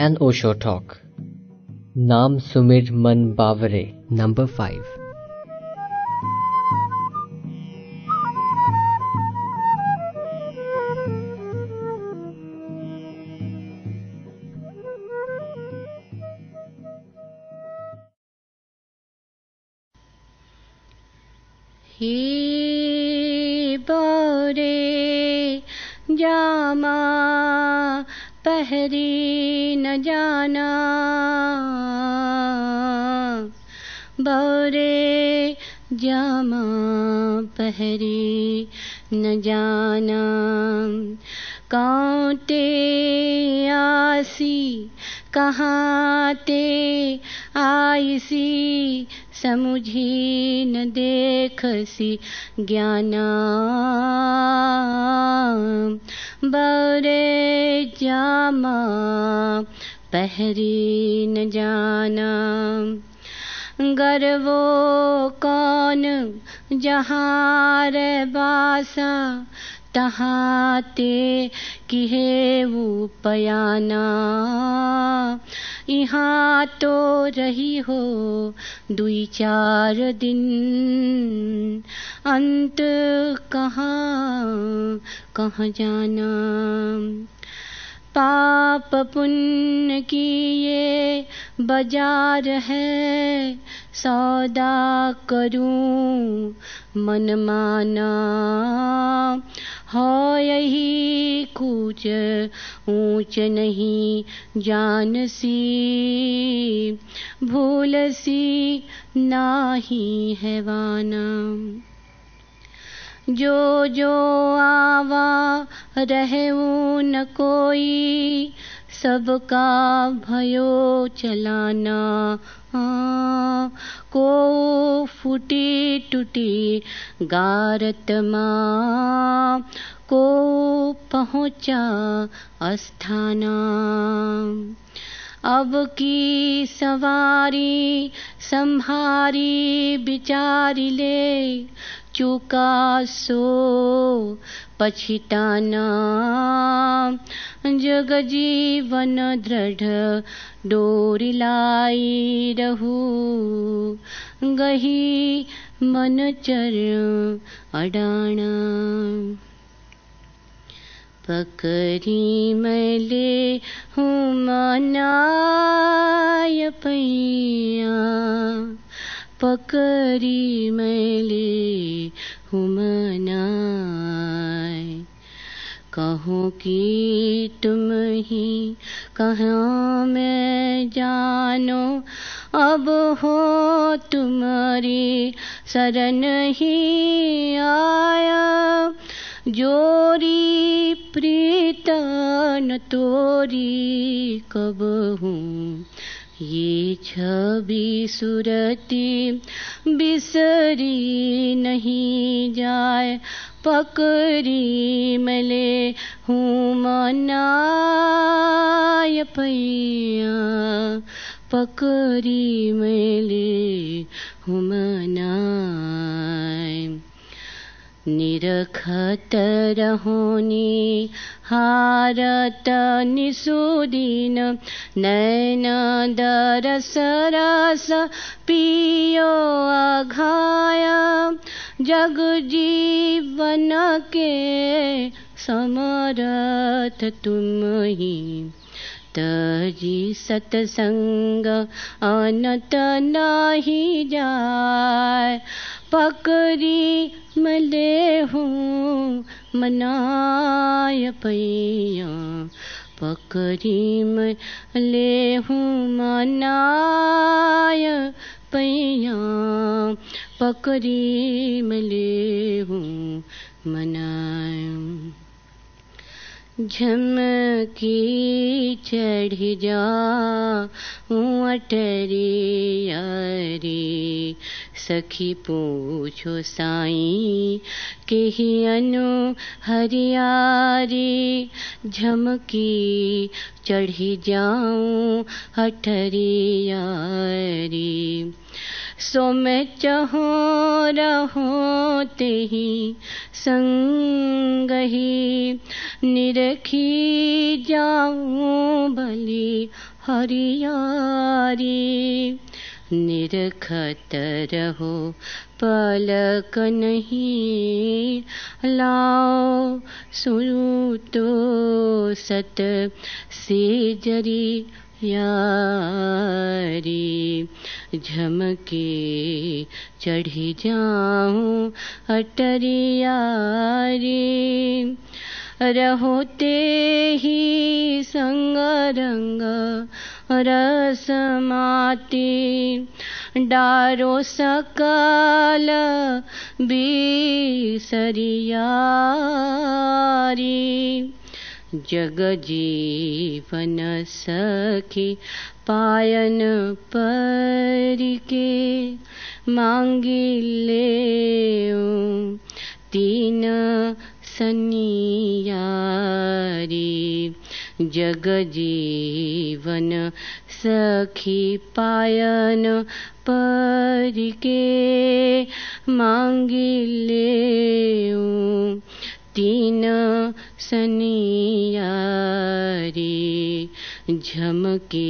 An Osho Talk. Nam Sumir Man Bavare. Number 5. आसी कहाँ ते आईसी? समुझी न देखसी ज्ञाना बरे जामा, पहरी न जाना। गर्वो कौन, जहाँ रे बासा, तहाँ ते किहे वो पयाना। यहाँ तो रही हो दुई चार दिन। अंत कहाँ कहाँ जाना। पाप पुण्य की ये बाज़ार है, सौदा करूँ मन माना हो यही कुछ ऊंच नहीं जान सी। भूल सी नाही है वाना। जो जो आवा रहे न कोई, सबका भयो चलाना को फूटी टूटी गारत को पहुँचा अस्थाना। अब की सवारी संहारी बिचारी ले चुका सो पछिताना जग जीवन दृढ़, डोरी लाई रहू। गही मन चर अडाना। पकड़ी मैले हूँ मनाय पैया। पकड़ी मैले हूँ मनाय कहो कि तुम ही कहाँ मैं जानो? अब हो तुम्हारी शरण ही आया। जोरी प्रीतन तोरी कब हूँ? ये छवि सुरती बिसरी नहीं जाए, पकड़ी मले हूँ मनाय पैया। पकड़ी मले हूँ मनाय। निरखत रहोनी, हारत निसुदीन, नैन दरस रस पियो अघाया जग जीवन के समरथ तुम ही। तजी सतसंग अनत नाही जाय पकड़ी मले हूँ मनाय पैया पकड़ी मले हूँ मनाय पैया पकड़ी मले हूँ मनाय। झमकी चढ़ जा अटरी अरे। सखी पूछो साई, केही अनु हरियारी? झमकी चढ़ी जाऊँ हठरी यारी सो मैं चाहो, रहो ते ही संग ही निरखी जाऊँ भली हरियारी। निरखत रहो, पलक नहीं लाओ सुनो तो सत। से जरी यारी झमके चढ़ी जाऊँ अटरियारी। रहोते ही संग रंग रसमाती डारो सकल बिसरियारी। जग जीवन सखी पायन परिके मांगी ले तीन सनियारी जग जीवन सखी पायन परिके मांगी ले तीन सनियारी झमके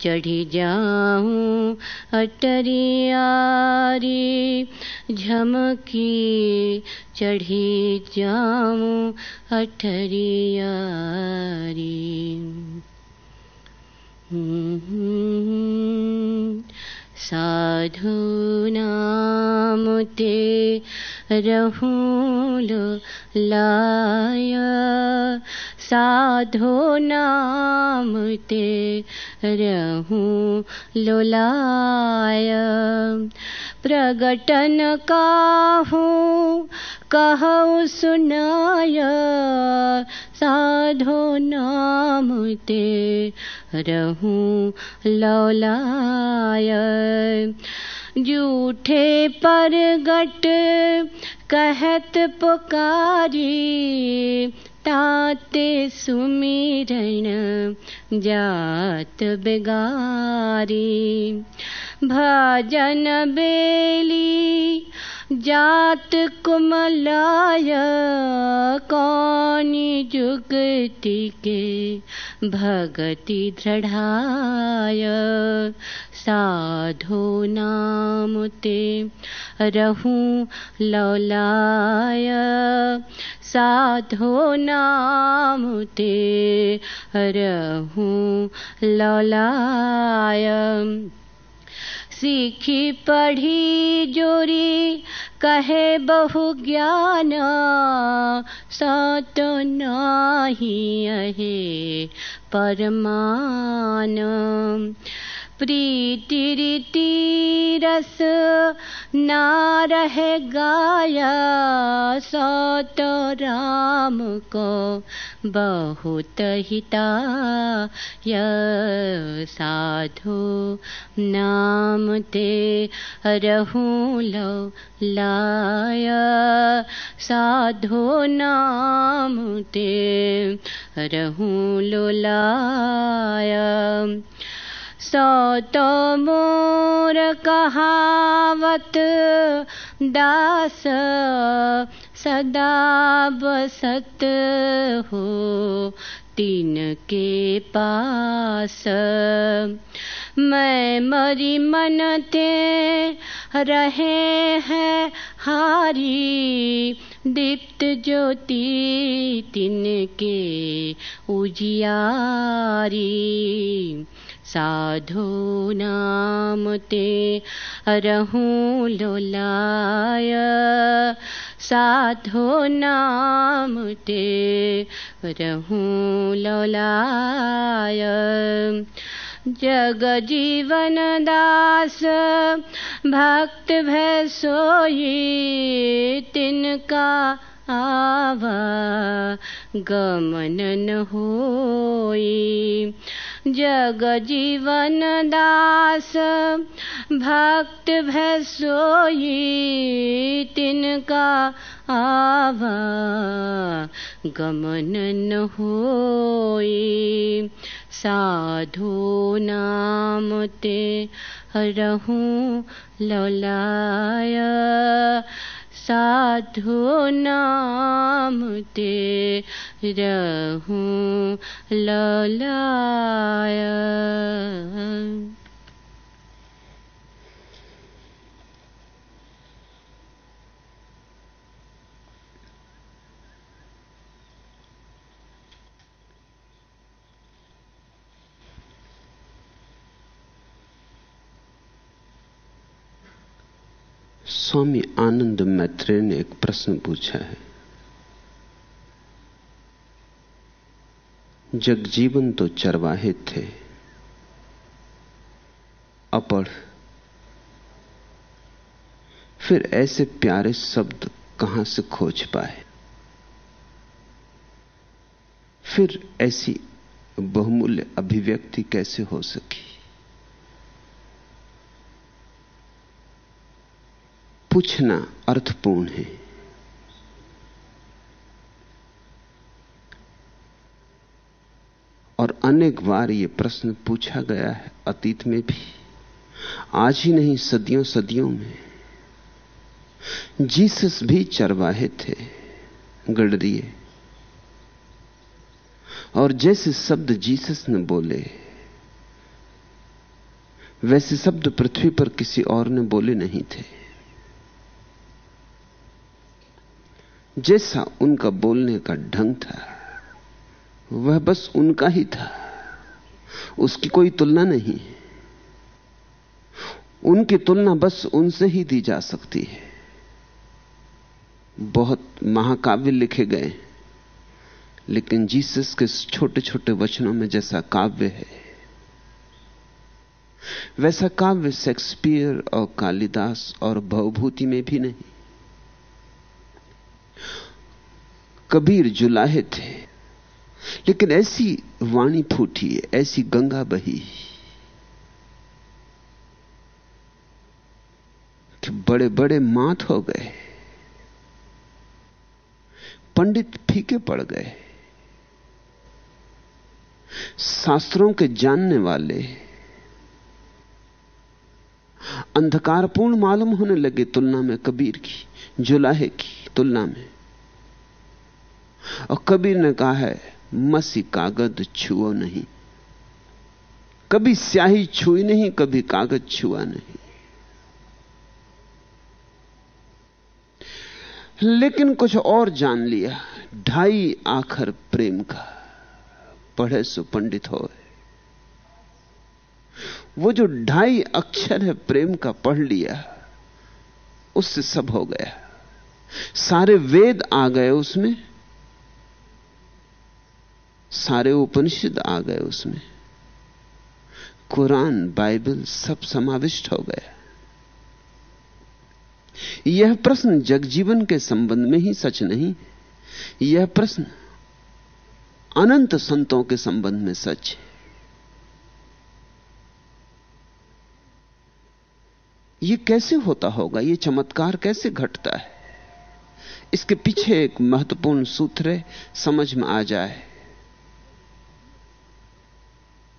चढ़ी जाऊँ अटरियारी झमकी चढ़ी जाऊँ अटरियारी साधु नाम ते रहूँ लाय। साधो नाम ते रहूँ लोलाय प्रगटन काहूँ, कहूँ सुनाय। साधो नाम ते रहूँ लौलाय जूठे परगट कहत पुकारी ताते सुमिरण जात बिगारी। भजन बेली जात कुमलाय, कौनी जुगति के भगति दृढ़ाय? साधो नाम ते रहूँ लौलाय। साधो नाम ते रहूँ लौलाय। सीखी पढ़ी जोरी कहे बहु ज्ञान सत नाही अहे परमान प्रीति रीति रस ना रहे गाया सत राम को बहुत हिता य साधु नाम ते रहूँ लो लाय। साधो नाम ते रहूँ लो लाय। सो तो मोर कहावत दास सदा बसत हो तीन के पास। मैं मरी मन ते रहे हैं हारी, दीप्त ज्योति तिनके उजियारी। साधो नाम ते रहूँ लोलाय। साधो नाम ते रहूँ लोलाय। जग जीवन दास भक्त भय सोई तिनका आवा। गमन न होई जग जीवन दास भक्त भय सोई तिनका आवा। गमन न होई। साधु नाम ते रहूँ लौलाय। साधु नाम ते रहूँ ललाय। स्वामी आनंद मैत्रेय ने एक प्रश्न पूछा है। जगजीवन तो चरवाहे थे, अपढ़। फिर ऐसे प्यारे शब्द कहाँ से खोज पाए? फिर ऐसी बहुमूल्य अभिव्यक्ति कैसे हो सकी? पूछना अर्थपूर्ण है। और अनेक बार यह प्रश्न पूछा गया है अतीत में भी। आज ही नहीं, सदियों सदियों में। जीसस भी चरवाहे थे गडरिए और जैसे शब्द जीसस ने बोले, वैसे शब्द पृथ्वी पर किसी और ने बोले नहीं थे। जैसा उनका बोलने का ढंग था, वह बस उनका ही था। उसकी कोई तुलना नहीं उनकी तुलना बस उनसे ही दी जा सकती है। बहुत महाकाव्य लिखे गए, लेकिन जीसस के छोटे छोटे वचनों में जैसा काव्य है, वैसा काव्य शेक्सपियर और कालिदास और भवभूति में भी नहीं। कबीर जुलाहे थे। लेकिन ऐसी वाणी फूटी है ऐसी गंगा बही। कि बड़े बड़े मात हो गए। पंडित फीके पड़ गए। शास्त्रों के जानने वाले, अंधकारपूर्ण मालूम होने लगे तुलना में कबीर की, जुलाहे की। तुलना में। और कबीर ने कहा है, मसी कागज़ छुओ नहीं। कभी स्याही छुई नहीं, कभी कागज़ छुआ नहीं। लेकिन कुछ और जान लिया, ढाई आखर प्रेम का, पढ़े सो पंडित हो। वो जो ढाई अक्षर है प्रेम का पढ़ लिया, उससे सब हो गया। सारे वेद आ गए उसमें। सारे उपनिषद आ गए उसमें। कुरान, बाइबल सब समाविष्ट हो गया यह प्रश्न जगजीवन के संबंध में ही सच नहीं, यह प्रश्न अनंत संतों के संबंध में सच है। यह कैसे होता होगा? यह चमत्कार कैसे घटता है? इसके पीछे एक महत्वपूर्ण सूत्र समझ में आ जाए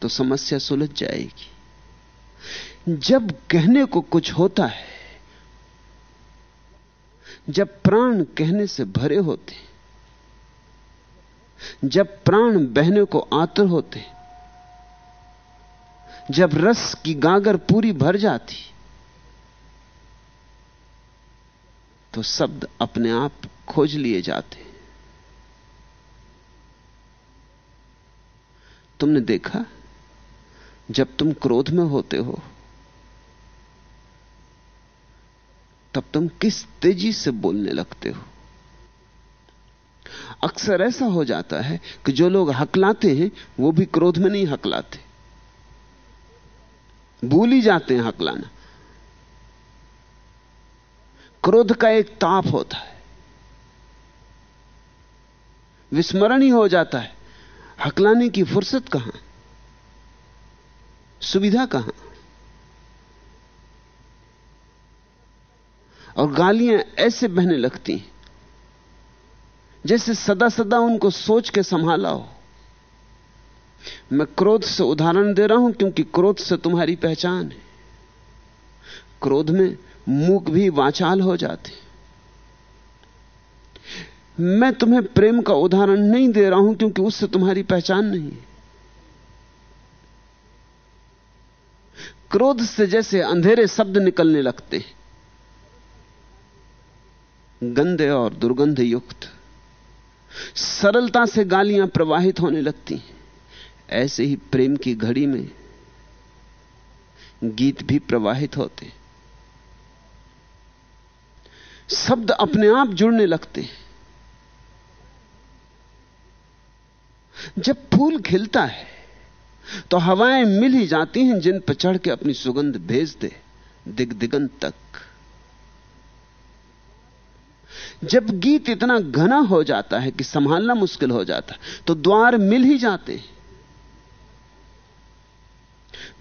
तो समस्या सुलझ जाएगी। जब कहने को कुछ होता है, जब प्राण कहने से भरे होते, जब प्राण बहने को आतर होते, जब रस की गागर पूरी भर जाती तो शब्द अपने आप खोज लिए जाते तुमने देखा? जब तुम क्रोध में होते हो, तब तुम किस तेज़ी से बोलने लगते हो? अक्सर ऐसा हो जाता है कि जो लोग हकलाते हैं, वो भी क्रोध में नहीं हकलाते। भूल ही जाते हैं हकलाना। क्रोध का एक ताप होता है। विस्मरण ही हो जाता है। हकलाने की फुर्सत कहाँ? सुविधा कहाँ? और गालियाँ ऐसे बहने लगती जैसे सदा सदा उनको सोच के संभाला हो। मैं क्रोध से उदाहरण दे रहा हूँ क्योंकि क्रोध से तुम्हारी पहचान है। क्रोध में मूक भी वाचाल हो जाते। मैं तुम्हें प्रेम का उदाहरण नहीं दे रहा हूँ क्योंकि उससे तुम्हारी पहचान नहीं है। क्रोध से जैसे अंधेरे शब्द निकलने लगते गंदे और दुर्गंध युक्त। सरलता से गालियाँ प्रवाहित होने लगती ऐसे ही प्रेम की घड़ी में गीत भी प्रवाहित होते शब्द अपने आप जुड़ने लगते हैं। जब फूल खिलता है तो हवाएँ मिल ही जाती हैं जिन पर चढ़ के अपनी सुगंध भेज दे दिग दिगंत तक। जब गीत इतना घना हो जाता है कि संभालना मुश्किल हो जाता तो द्वार मिल ही जाते हैं।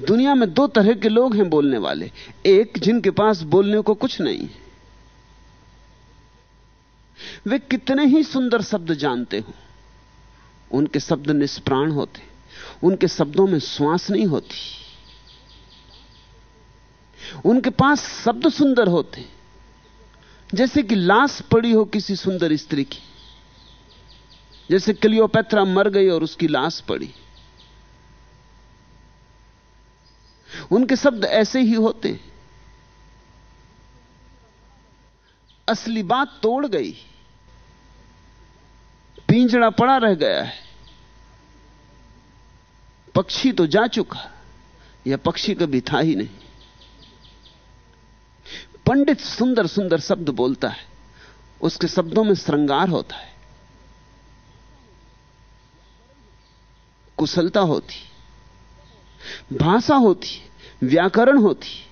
दुनिया में दो तरह के लोग हैं बोलने वाले, एक जिनके पास बोलने को कुछ नहीं है। वे कितने ही सुंदर शब्द जानते हो। उनके शब्द निष्प्राण होते, उनके शब्दों में श्वास नहीं होती। उनके पास शब्द सुंदर होते, जैसे कि लाश पड़ी हो किसी सुंदर स्त्री की। जैसे क्लियोपैत्रा मर गई और उसकी लाश पड़ी। उनके शब्द ऐसे ही होते असली बात तोड़ गई। पिंजड़ा पड़ा रह गया है। पक्षी तो जा चुका, यह पक्षी कभी था ही नहीं। पंडित सुंदर सुंदर शब्द बोलता है, उसके शब्दों में श्रृंगार होता है। कुशलता होती, भाषा होती, व्याकरण होती,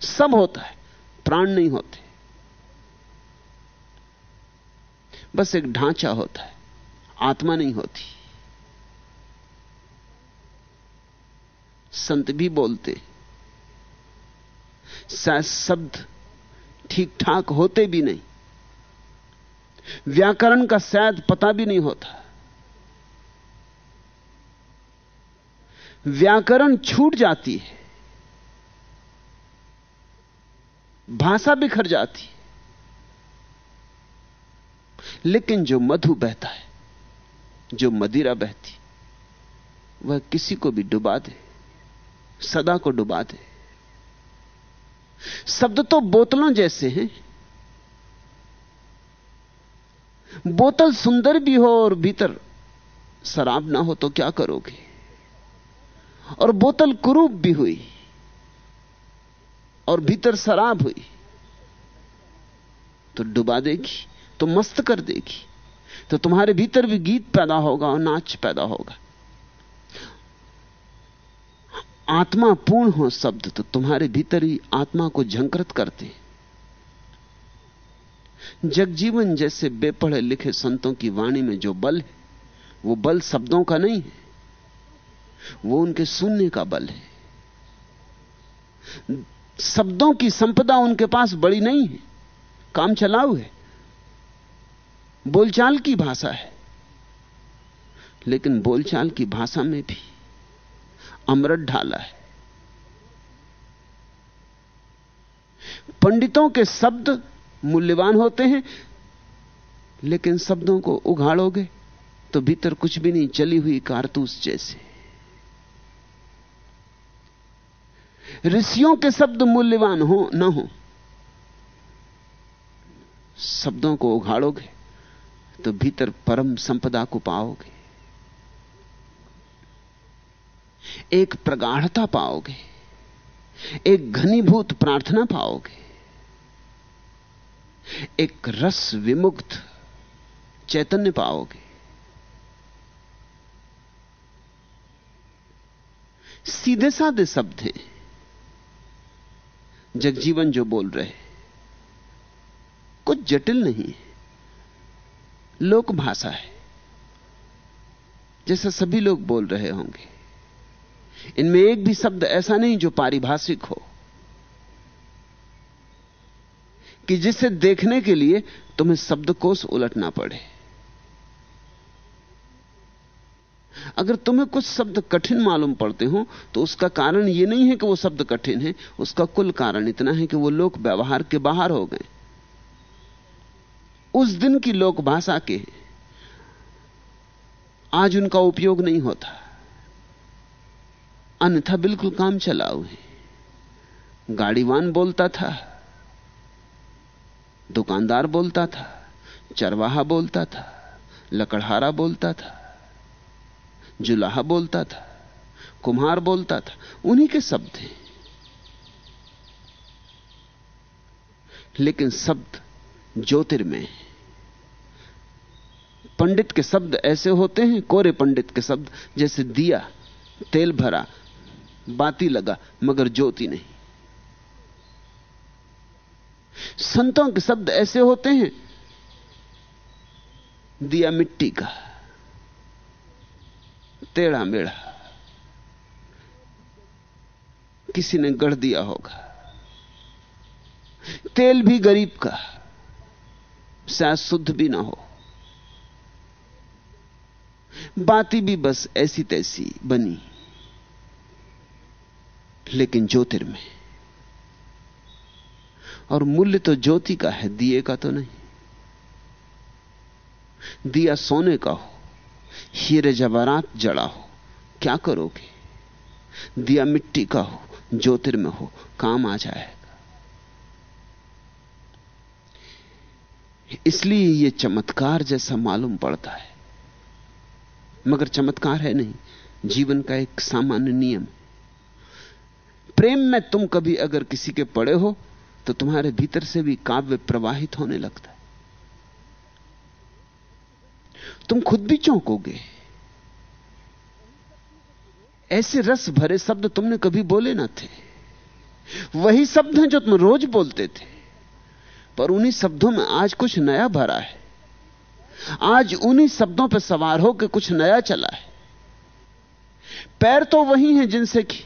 सब होता है। प्राण नहीं होते। बस एक ढांचा होता है, आत्मा नहीं होती। संत भी बोलते शब्द ठीक ठाक होते भी नहीं। व्याकरण का शायद पता भी नहीं होता। व्याकरण छूट जाती है। भाषा बिखर जाती। लेकिन जो मधु बहता है, जो मदिरा बहती, वह किसी को भी डुबा दे, सदा को डुबा दे। शब्द तो बोतलों जैसे हैं। बोतल सुंदर भी हो और भीतर शराब ना हो तो क्या करोगे? और बोतल कुरूप भी हुई। और भीतर शराब हुई। तो डुबा देगी तो मस्त कर देगी। तो तुम्हारे भीतर भी गीत पैदा होगा और नाच पैदा होगा। आत्मा पूर्ण हो शब्द तो तुम्हारे भीतर ही आत्मा को झंकृत करते जगजीवन जैसे बेपढ़े लिखे संतों की वाणी में जो बल है, वो बल शब्दों का नहीं है, वो उनके सुनने का बल है। शब्दों की संपदा उनके पास बड़ी नहीं है। काम चलाऊ है। बोलचाल की भाषा है। लेकिन बोलचाल की भाषा में भी अमृत ढाला है। पंडितों के शब्द मूल्यवान होते हैं, लेकिन शब्दों को उघाड़ोगे तो भीतर कुछ भी नहीं, चली हुई कारतूस जैसे। ऋषियों के शब्द मूल्यवान हो, ना हो। शब्दों को उघाड़ोगे तो भीतर परम संपदा को पाओगे। एक प्रगाढ़ता पाओगे, एक घनीभूत प्रार्थना पाओगे, एक रस विमुक्त चैतन्य पाओगे। सीधे साधे शब्द हैं। जगजीवन जो बोल रहे कुछ जटिल नहीं है। लोक भाषा है, जैसा सभी लोग बोल रहे होंगे। इनमें एक भी शब्द ऐसा नहीं जो पारिभाषिक हो, कि जिसे देखने के लिए तुम्हें शब्दकोश उलटना पड़े। अगर तुम्हें कुछ शब्द कठिन मालूम पड़ते हो तो उसका कारण यह नहीं है कि वो शब्द कठिन है, उसका कुल कारण इतना है कि वो लोक व्यवहार के बाहर हो गए। उस दिन की लोक भाषा के आज उनका उपयोग नहीं होता। अन्यथा बिल्कुल काम चलाओ है गाड़ीवान बोलता था, दुकानदार बोलता था, चरवाहा बोलता था, लकड़हारा बोलता था। जुलाहा बोलता था, कुम्हार बोलता था, उन्हीं के शब्द हैं। लेकिन शब्द ज्योतिर्मय पंडित के शब्द ऐसे होते हैं, कोरे पंडित के शब्द, जैसे दिया, तेल भरा, बाती लगा, मगर ज्योति नहीं। संतों के शब्द ऐसे होते हैं, दिया मिट्टी का। टेढ़ा मेढ़ा किसी ने गढ़ दिया होगा। तेल भी गरीब का शायद शुद्ध भी ना हो। बाती भी बस ऐसी तैसी बनी। लेकिन ज्योतिर्मय और मूल्य तो ज्योति का है, दिए का तो नहीं। दिया सोने का हो हीरे जवारात जड़ा हो। क्या करोगे? दिया मिट्टी का हो, ज्योतिर्मय हो, काम आ जाएगा। इसलिए यह चमत्कार जैसा मालूम पड़ता है। मगर चमत्कार है नहीं, जीवन का एक सामान्य नियम प्रेम में तुम कभी अगर किसी के पड़े हो तो तुम्हारे भीतर से भी काव्य प्रवाहित होने लगता है। तुम खुद भी चौंकोगे। ऐसे रस भरे शब्द तुमने कभी बोले ना थे। वही शब्द हैं जो तुम रोज बोलते थे। पर उन्हीं शब्दों में आज कुछ नया भरा है। आज उन्हीं शब्दों पर सवार होकर कुछ नया चला है। पैर तो वही हैं जिनसे कि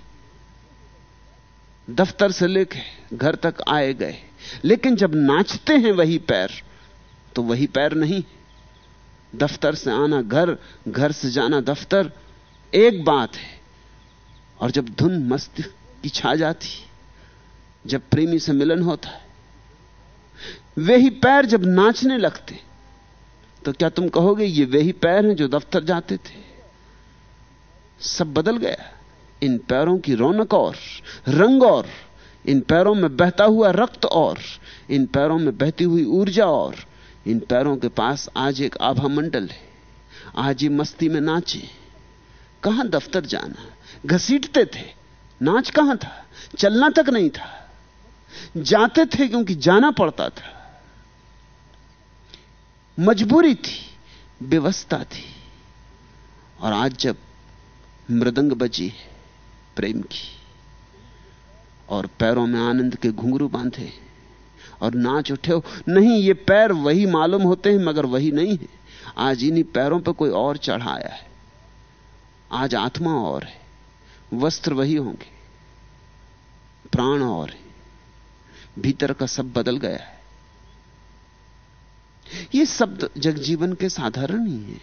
दफ्तर से लेके घर तक आए गए। लेकिन जब नाचते हैं वही पैर तो वही पैर नहीं। दफ्तर से आना, घर घर से जाना दफ्तर एक बात है। और जब धुन मस्त की छा जाती, जब प्रेमी से मिलन होता है, वे ही पैर जब नाचने लगते तो क्या तुम कहोगे ये वे ही पैर हैं जो दफ्तर जाते थे? सब बदल गया। इन पैरों की रौनक और, रंग और, इन पैरों में बहता हुआ रक्त और, इन पैरों में बहती हुई ऊर्जा और इन पैरों के पास आज एक आभा मंडल है। आज ही मस्ती में नाचे। कहाँ दफ्तर जाना? घसीटते थे। नाच कहाँ था? चलना तक नहीं था। जाते थे क्योंकि जाना पड़ता था। मजबूरी थी, व्यवस्था थी। और आज जब मृदंग बजी है प्रेम की, और पैरों में आनंद के घुंघरू बांधे और नाच उठे हो। नहीं, ये पैर वही मालूम होते हैं, मगर वही नहीं है। आज इन्हीं पैरों पर कोई और चढ़ाया है। आज आत्मा और है। वस्त्र वही होंगे। प्राण और है। भीतर का सब बदल गया है। ये शब्द जगजीवन के साधारण ही है।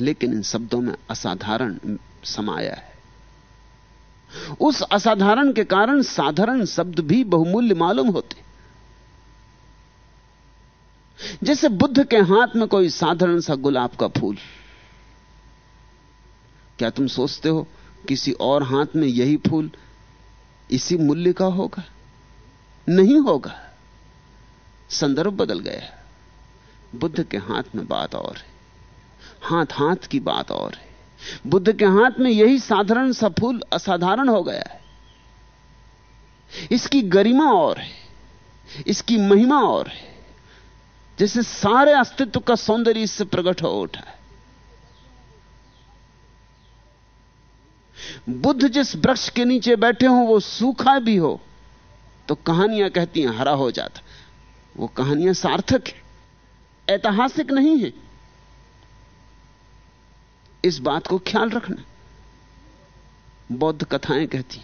लेकिन इन शब्दों में असाधारण समाया है। उस असाधारण के कारण साधारण शब्द भी बहुमूल्य मालूम होते। जैसे बुद्ध के हाथ में कोई साधारण सा गुलाब का फूल। क्या तुम सोचते हो किसी और हाथ में यही फूल इसी मूल्य का होगा? नहीं होगा। संदर्भ बदल गया। बुद्ध के हाथ में बात और है। हाथ हाथ की बात और है। बुद्ध के हाथ में यही साधारण सा फूल असाधारण हो गया है। इसकी गरिमा और है, इसकी महिमा और है, जैसे सारे अस्तित्व का सौंदर्य इससे प्रकट हो उठा है। बुद्ध जिस वृक्ष के नीचे बैठे हो, वो सूखा भी हो तो कहानियाँ कहती हैं, हरा हो जाता। वो कहानियाँ सार्थक है, ऐतिहासिक नहीं है। इस बात को ख्याल रखना। बौद्ध कथाएँ कहती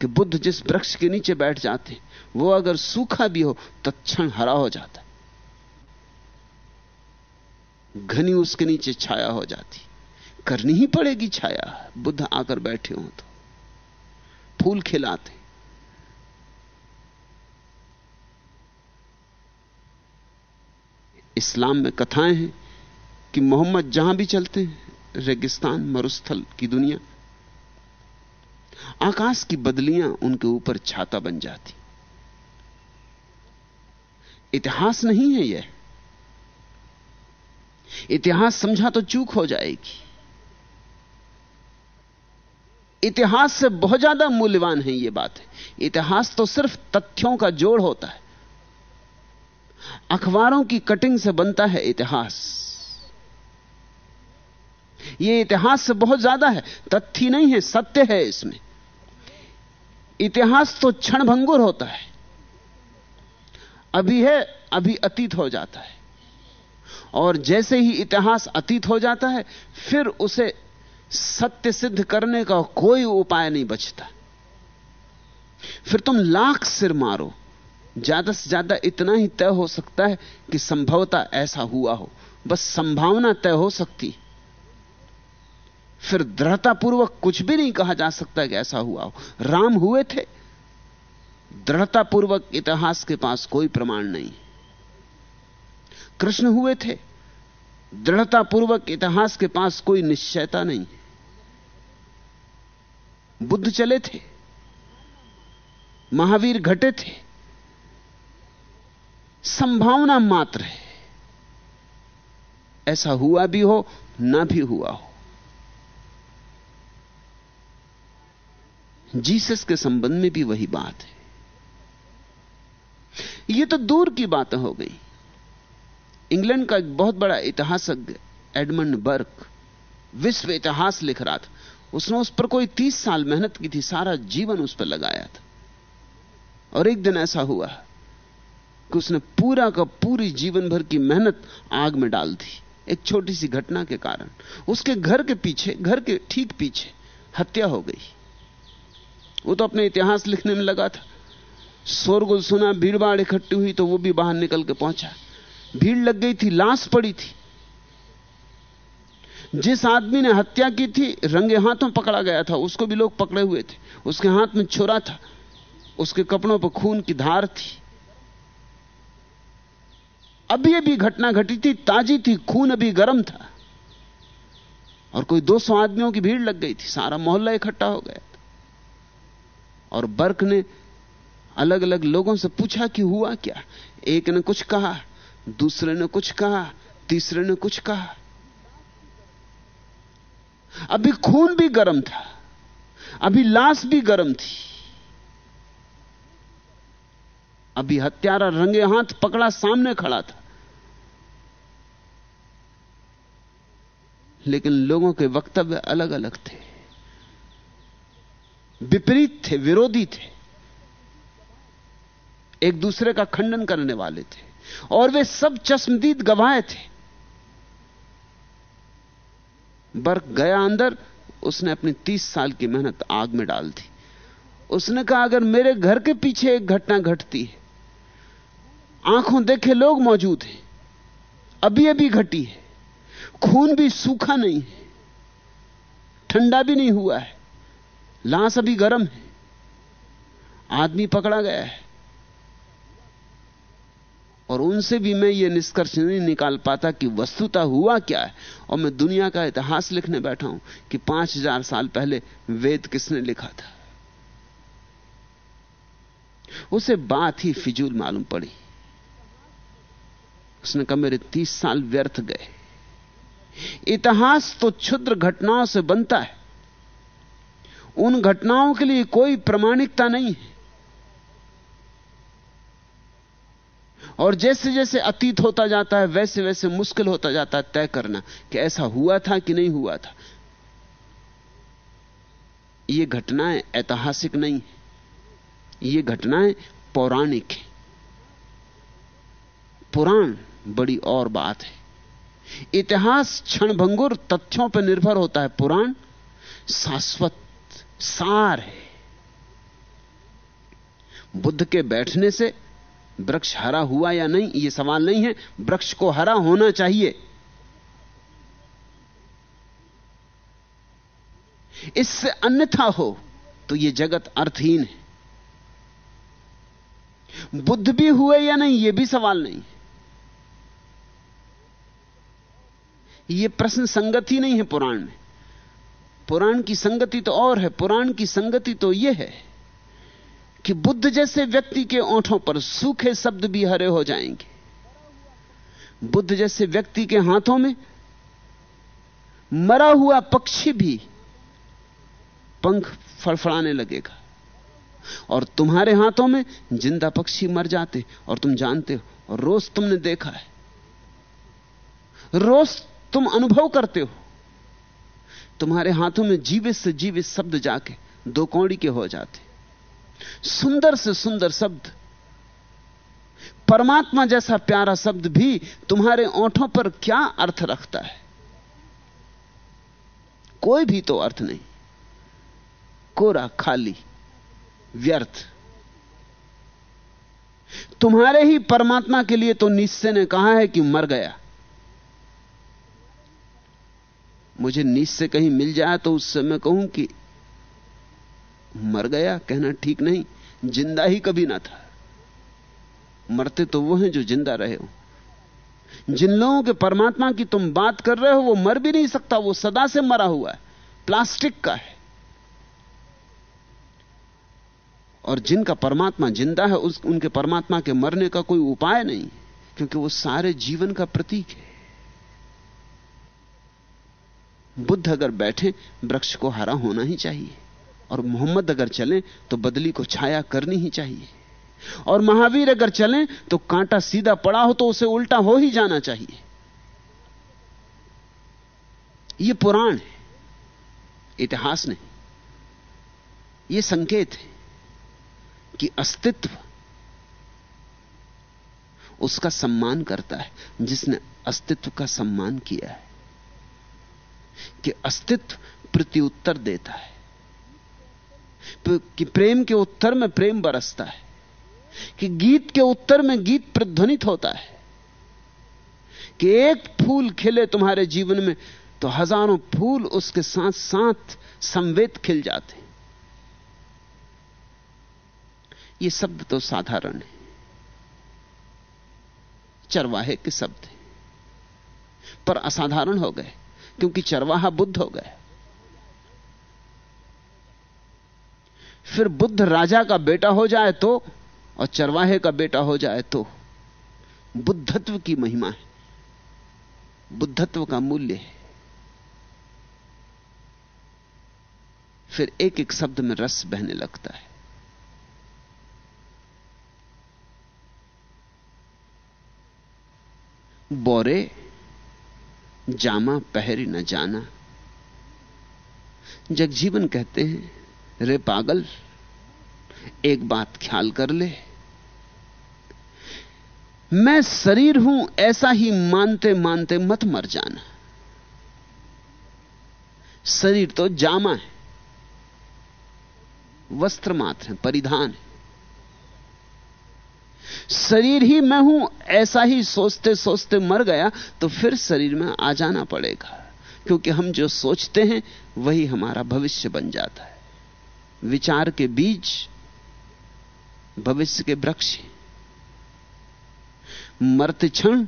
कि बुद्ध जिस वृक्ष के नीचे बैठ जाते, वो अगर सूखा भी हो, तत्क्षण हरा हो जाता। घनी उसके नीचे छाया हो जाती। करनी ही पड़ेगी छाया, बुद्ध आकर बैठे हो तो। फूल खिलाते। इस्लाम में कथाएँ हैं कि मोहम्मद जहाँ भी चलते हैं रेगिस्तान, मरुस्थल की दुनिया। आकाश की बदलियाँ उनके ऊपर छाता बन जाती। इतिहास नहीं है यह। इतिहास समझा तो चूक हो जाएगी। इतिहास से बहुत ज़्यादा मूल्यवान है यह बात। है इतिहास तो सिर्फ़ तथ्यों का जोड़ होता है। अखबारों की कटिंग से बनता है इतिहास। यह इतिहास से बहुत ज़्यादा है, तथ्य नहीं है, सत्य है इसमें। इतिहास तो क्षणभंगुर होता है। अभी है, अभी अतीत हो जाता है। और जैसे ही इतिहास अतीत हो जाता है, फिर उसे सत्य सिद्ध करने का कोई उपाय नहीं बचता। फिर तुम लाख सिर मारो। ज़्यादा से ज़्यादा इतना ही तय हो सकता है कि संभवता ऐसा हुआ हो। बस संभावना तय हो सकती। फिर दृढ़तापूर्वक कुछ भी नहीं कहा जा सकता कि ऐसा हुआ हो। राम हुए थे। दृढ़तापूर्वक इतिहास के पास कोई प्रमाण नहीं। कृष्ण हुए थे। दृढ़तापूर्वक इतिहास के पास कोई निश्चयता नहीं। बुद्ध चले थे। महावीर घटे थे। संभावना मात्र है। ऐसा हुआ भी हो, ना भी हुआ हो। जीसस के संबंध में भी वही बात है। यह तो दूर की बातें हो गई। इंग्लैंड का एक बहुत बड़ा इतिहासज्ञ एडमंड बर्क विश्व इतिहास लिख रहा था। उसने उस पर कोई तीस साल मेहनत की थी, सारा जीवन उस पर लगाया था। और एक दिन ऐसा हुआ कि उसने पूरा का पूरी जीवन भर की मेहनत आग में डाल दी, एक छोटी सी घटना के कारण। उसके घर के पीछे, घर के ठीक पीछे हत्या हो गई। वो तो अपने इतिहास लिखने में लगा था। शोरगुल सुना भीड़ भाड़ इकट्ठी हुई तो वो भी बाहर निकल के पहुँचा। भीड़ लग गई थी, लाश पड़ी थी। जिस आदमी ने हत्या की थी, रंगे हाथों पकड़ा गया था, उसको भी लोग पकड़े हुए थे। उसके हाथ में छुरा था, उसके कपड़ों पर खून की धार थी। अभी अभी घटना घटी थी, ताजी थी, खून अभी गर्म था। और कोई 200 आदमियों की भीड़ लग गई थी, सारा मोहल्ला इकट्ठा हो गया। और बर्क ने अलग अलग लोगों से पूछा कि हुआ क्या? एक ने कुछ कहा, दूसरे ने कुछ कहा, तीसरे ने कुछ कहा। अभी खून भी गर्म था, अभी लाश भी गर्म थी। अभी हत्यारा रंगे हाथ पकड़ा सामने खड़ा था। लेकिन लोगों के वक्तव्य अलग अलग थे। विपरीत थे, विरोधी थे। एक दूसरे का खंडन करने वाले थे। और वे सब चश्मदीद गवाए थे। बर्क गया अंदर, उसने अपनी तीस साल की मेहनत आग में डाल दी। उसने कहा, अगर मेरे घर के पीछे एक घटना घटती है, आँखों देखे लोग मौजूद हैं, अभी अभी घटी है, खून भी सूखा नहीं है, ठंडा भी नहीं हुआ है लाश अभी गर्म है। आदमी पकड़ा गया है। और उनसे भी मैं ये निष्कर्ष नहीं निकाल पाता कि वस्तुता हुआ क्या है। और मैं दुनिया का इतिहास लिखने बैठा हूँ कि पाँच हज़ार साल पहले वेद किसने लिखा था। उसे बात ही फिजूल मालूम पड़ी। उसने कहा, मेरे तीस साल व्यर्थ गए। इतिहास तो क्षुद्र घटनाओं से बनता है। उन घटनाओं के लिए कोई प्रमाणिकता नहीं है। और जैसे जैसे अतीत होता जाता है, वैसे वैसे मुश्किल होता जाता है तय करना कि ऐसा हुआ था कि नहीं हुआ था। ये घटनाएँ ऐतिहासिक नहीं है। ये घटनाएँ पौराणिक हैं। पुराण बड़ी और बात है। इतिहास क्षणभंगुर तथ्यों पर निर्भर होता है। पुराण शाश्वत सार है। बुद्ध के बैठने से वृक्ष हरा हुआ या नहीं यह सवाल नहीं है। वृक्ष को हरा होना चाहिए। इससे अन्यथा हो तो यह जगत अर्थहीन है। बुद्ध भी हुए या नहीं यह भी सवाल नहीं। यह प्रश्न संगत ही नहीं है पुराण में। पुराण की संगति तो और है, पुराण की संगति तो यह है कि बुद्ध जैसे व्यक्ति के ओंठों पर सूखे शब्द भी हरे हो जाएँगे। बुद्ध जैसे व्यक्ति के हाथों में मरा हुआ पक्षी भी पंख फड़फड़ाने लगेगा। और तुम्हारे हाथों में ज़िंदा पक्षी मर जाते और तुम जानते हो और रोज तुमने देखा है। रोज तुम अनुभव करते हो। तुम्हारे हाथों में जीवित से जीवित शब्द जाके दो कौड़ी के हो जाते। सुंदर से सुंदर शब्द, परमात्मा जैसा प्यारा शब्द भी तुम्हारे ओंठों पर क्या अर्थ रखता है? कोई भी तो अर्थ नहीं। कोरा खाली, व्यर्थ। तुम्हारे ही परमात्मा के लिए तो निश्चय ने कहा है कि मर गया। मुझे नीच से कहीं मिल जाए तो उससे मैं कहूँ कि मर गया, कहना ठीक नहीं, ज़िंदा ही कभी ना था। मरते तो वो हैं जो ज़िंदा रहे हो। जिन लोगों के परमात्मा की तुम बात कर रहे हो, वो मर भी नहीं सकता, वो सदा से मरा हुआ है, प्लास्टिक का है। और जिनका परमात्मा ज़िंदा है, उस, उनके परमात्मा के मरने का कोई उपाय नहीं, क्योंकि वो सारे जीवन का प्रतीक है। बुद्ध अगर बैठे, वृक्ष को हरा होना ही चाहिए। और मोहम्मद अगर चले तो बदली को छाया करनी ही चाहिए। और महावीर अगर चलें तो कांटा सीधा पड़ा हो तो उसे उल्टा हो ही जाना चाहिए। यह पुराण है, इतिहास नहीं। यह संकेत है कि अस्तित्व उसका सम्मान करता है, जिसने अस्तित्व का सम्मान किया है। कि अस्तित्व प्रत्युत्तर देता है। कि प्रेम के उत्तर में प्रेम बरसता है। कि गीत के उत्तर में गीत प्रध्वनित होता है। कि एक फूल खिले तुम्हारे जीवन में तो हज़ारों फूल उसके साथ साथ संवेद खिल जाते ये शब्द तो साधारण है। चरवाहे के शब्द है। पर असाधारण हो गए। क्योंकि चरवाहा बुद्ध हो गए। फिर बुद्ध राजा का बेटा हो जाए तो और चरवाहे का बेटा हो जाए तो बुद्धत्व की महिमा है। बुद्धत्व का मूल्य है। फिर एक एक शब्द में रस बहने लगता है। बोरे जामा पहरी न जाना। जगजीवन कहते हैं, रे पागल, एक बात ख्याल कर ले। मैं शरीर हूँ, ऐसा ही मानते मानते मत मर जाना। शरीर तो जामा है, वस्त्र मात्र है, परिधान है। शरीर ही मैं हूँ, ऐसा ही सोचते सोचते मर गया तो फिर शरीर में आ जाना पड़ेगा। क्योंकि हम जो सोचते हैं, वही हमारा भविष्य बन जाता है। विचार के बीज, भविष्य के वृक्ष मरते क्षण,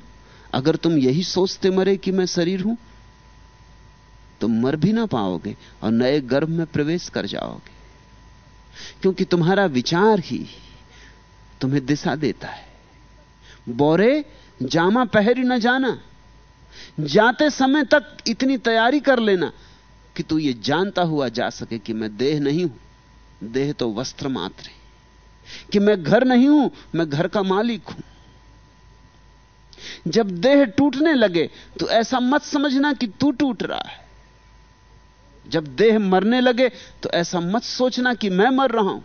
अगर तुम यही सोचते मरे कि मैं शरीर हूँ तो मर भी ना पाओगे और नए गर्भ में प्रवेश कर जाओगे। क्योंकि तुम्हारा विचार ही तुम्हें दिशा देता है। बोरे, जामा पहरी न जाना। जाते समय तक इतनी तैयारी कर लेना कि तू ये जानता हुआ जा सके कि मैं देह नहीं हूँ। देह तो वस्त्र मात्र कि मैं घर नहीं हूँ, मैं घर का मालिक हूँ। जब देह टूटने लगे तो ऐसा मत समझना कि तू टूट रहा है। जब देह मरने लगे तो ऐसा मत सोचना कि मैं मर रहा हूँ।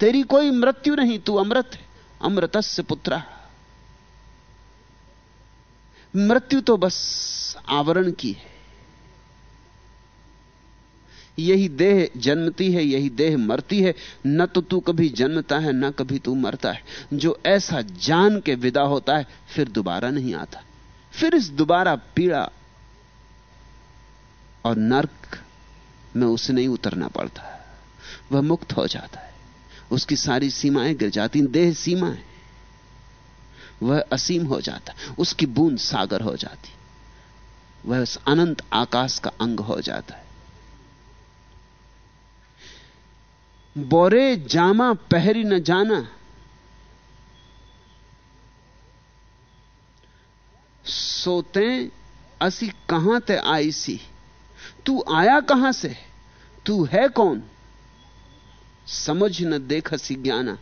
तेरी कोई मृत्यु नहीं, तू अमृत है। अमृतस्य पुत्र। मृत्यु तो बस आवरण की है। यही देह जन्मती है, यही देह मरती है। न तो तू कभी जन्मता है, न कभी तू मरता है। जो ऐसा जान के विदा होता है, फिर दोबारा नहीं आता। फिर इस दोबारा पीड़ा और नर्क में उसे नहीं उतरना पड़ता। वह मुक्त हो जाता है। उसकी सारी सीमाएँ गिर जाती, देह सीमा है। वह असीम हो जाता, उसकी बूंद सागर हो जाती। वह उस अनंत आकाश का अंग हो जाता है। बोरे जामा पहरी न जाना। सोते, असी कहाँ ते आई सी तू आया कहाँ से? तू है कौन? समझ न देख सी ज्ञाना।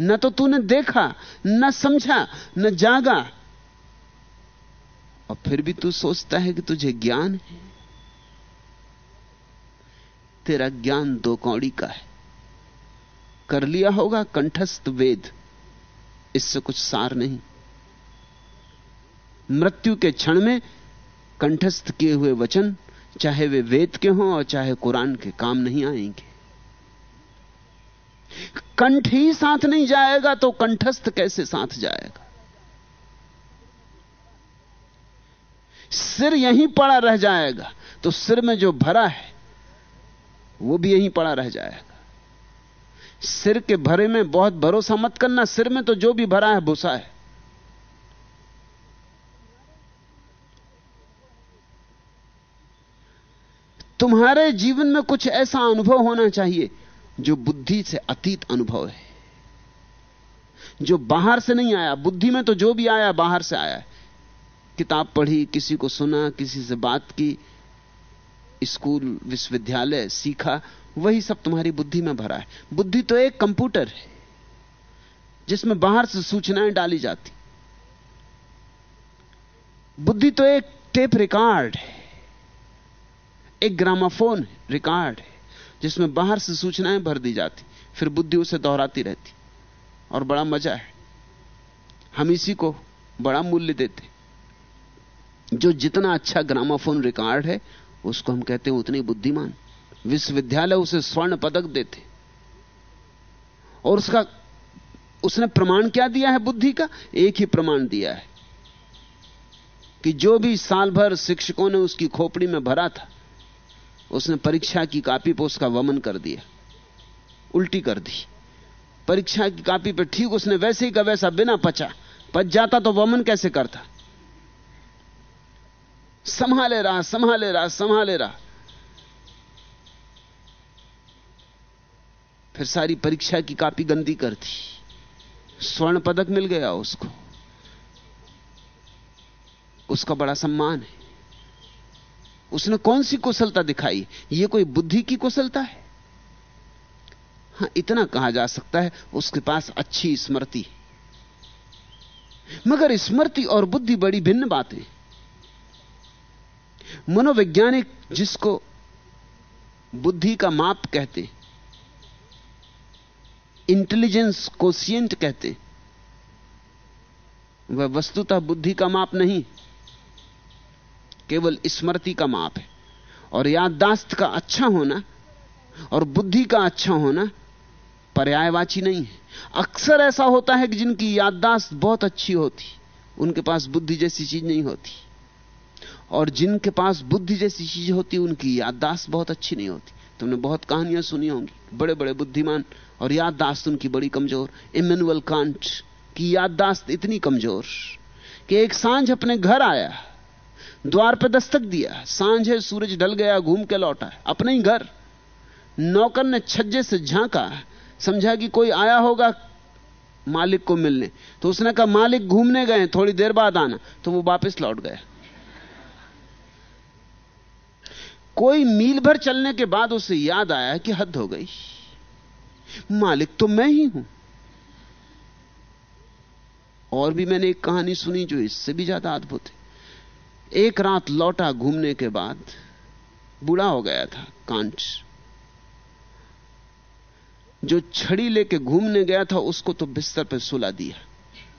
न तो तूने देखा, न समझा, न जागा। और फिर भी तू सोचता है कि तुझे ज्ञान है। तेरा ज्ञान दो कौड़ी का है। कर लिया होगा कंठस्थ वेद। इससे कुछ सार नहीं। मृत्यु के क्षण में कंठस्थ किए हुए वचन, चाहे वे वेद के हों और चाहे कुरान के, काम नहीं आएँगे। कंठ ही साथ नहीं जाएगा तो कंठस्थ कैसे साथ जाएगा? सिर यहीं पड़ा रह जाएगा तो सिर में जो भरा है, वो भी यहीं पड़ा रह जाएगा। सिर के भरे में बहुत भरोसा मत करना, सिर में तो जो भी भरा है, भूसा है। तुम्हारे जीवन में कुछ ऐसा अनुभव होना चाहिए जो बुद्धि से अतीत अनुभव है। जो बाहर से नहीं आया, बुद्धि में तो जो भी आया, बाहर से आया किताब पढ़ी, किसी को सुना, किसी से बात की, स्कूल, विश्वविद्यालय, सीखा, वही सब तुम्हारी बुद्धि में भरा है। बुद्धि तो एक कंप्यूटर है, जिसमें बाहर से सूचनाएँ डाली जाती। बुद्धि तो एक टेप रिकॉर्ड है, एक ग्रामाफोन रिकॉर्ड है। जिसमें बाहर से सूचनाएँ भर दी जाती, फिर बुद्धि उसे दोहराती रहती। और बड़ा मज़ा है। हम इसी को बड़ा मूल्य देते जो जितना अच्छा ग्रामाफोन रिकॉर्ड है, उसको हम कहते हैं उतनी बुद्धिमान। विश्वविद्यालय उसे स्वर्ण पदक देते। और उसका, उसने प्रमाण क्या दिया है बुद्धि का? एक ही प्रमाण दिया है कि जो भी साल भर शिक्षकों ने उसकी खोपड़ी में भरा था उसने परीक्षा की कापी पर उसका वमन कर दिया, उल्टी कर दी। परीक्षा की कापी पर ठीक उसने वैसे ही का वैसा बिना पचा। पच जाता तो वमन कैसे करता? संभाले रहा संभाले रहा संभाले रहा। फिर सारी परीक्षा की कापी गंदी कर दी। स्वर्ण पदक मिल गया उसको। उसका बड़ा सम्मान है। उसने कौन सी कुशलता दिखाई? यह कोई बुद्धि की कुशलता है? हाँ, इतना कहा जा सकता है, उसके पास अच्छी स्मृति मगर स्मृति और बुद्धि बड़ी भिन्न बातें मनोवैज्ञानिक जिसको बुद्धि का माप कहते इंटेलिजेंस कोशियंट कहते वह वस्तुतः बुद्धि का माप नहीं केवल स्मृति का माप है। और याददाश्त का अच्छा होना और बुद्धि का अच्छा होना पर्यायवाची नहीं है। अक्सर ऐसा होता है कि जिनकी याददाश्त बहुत अच्छी होती, उनके पास बुद्धि जैसी चीज़ नहीं होती। और जिनके पास बुद्धि जैसी चीज़ होती, उनकी याददाश्त बहुत अच्छी नहीं होती। तुमने बहुत कहानियाँ सुनी होंगी बड़े बड़े बुद्धिमान और याददाश्त उनकी बड़ी कमज़ोर। इमेनुअल कांट की याददाश्त इतनी कमज़ोर कि एक साँझ अपने घर आया द्वार पर दस्तक दिया साँझ है सूरज ढल गया, घूम के लौटा अपने ही घर। नौकर ने छज्जे से झांका समझा कि कोई आया होगा मालिक को मिलने। तो उसने कहा, मालिक घूमने गए थोड़ी देर बाद आना। तो वो वापस लौट गया। कोई मील भर चलने के बाद उसे याद आया कि हद हो गई। मालिक तो मैं ही हूँ। और भी मैंने एक कहानी सुनी जो इससे भी ज़्यादा अद्भुत है। एक रात लौटा घूमने के बाद बूढ़ा हो गया था, कांच। जो छड़ी लेके घूमने गया था, उसको तो बिस्तर पर सुला दिया।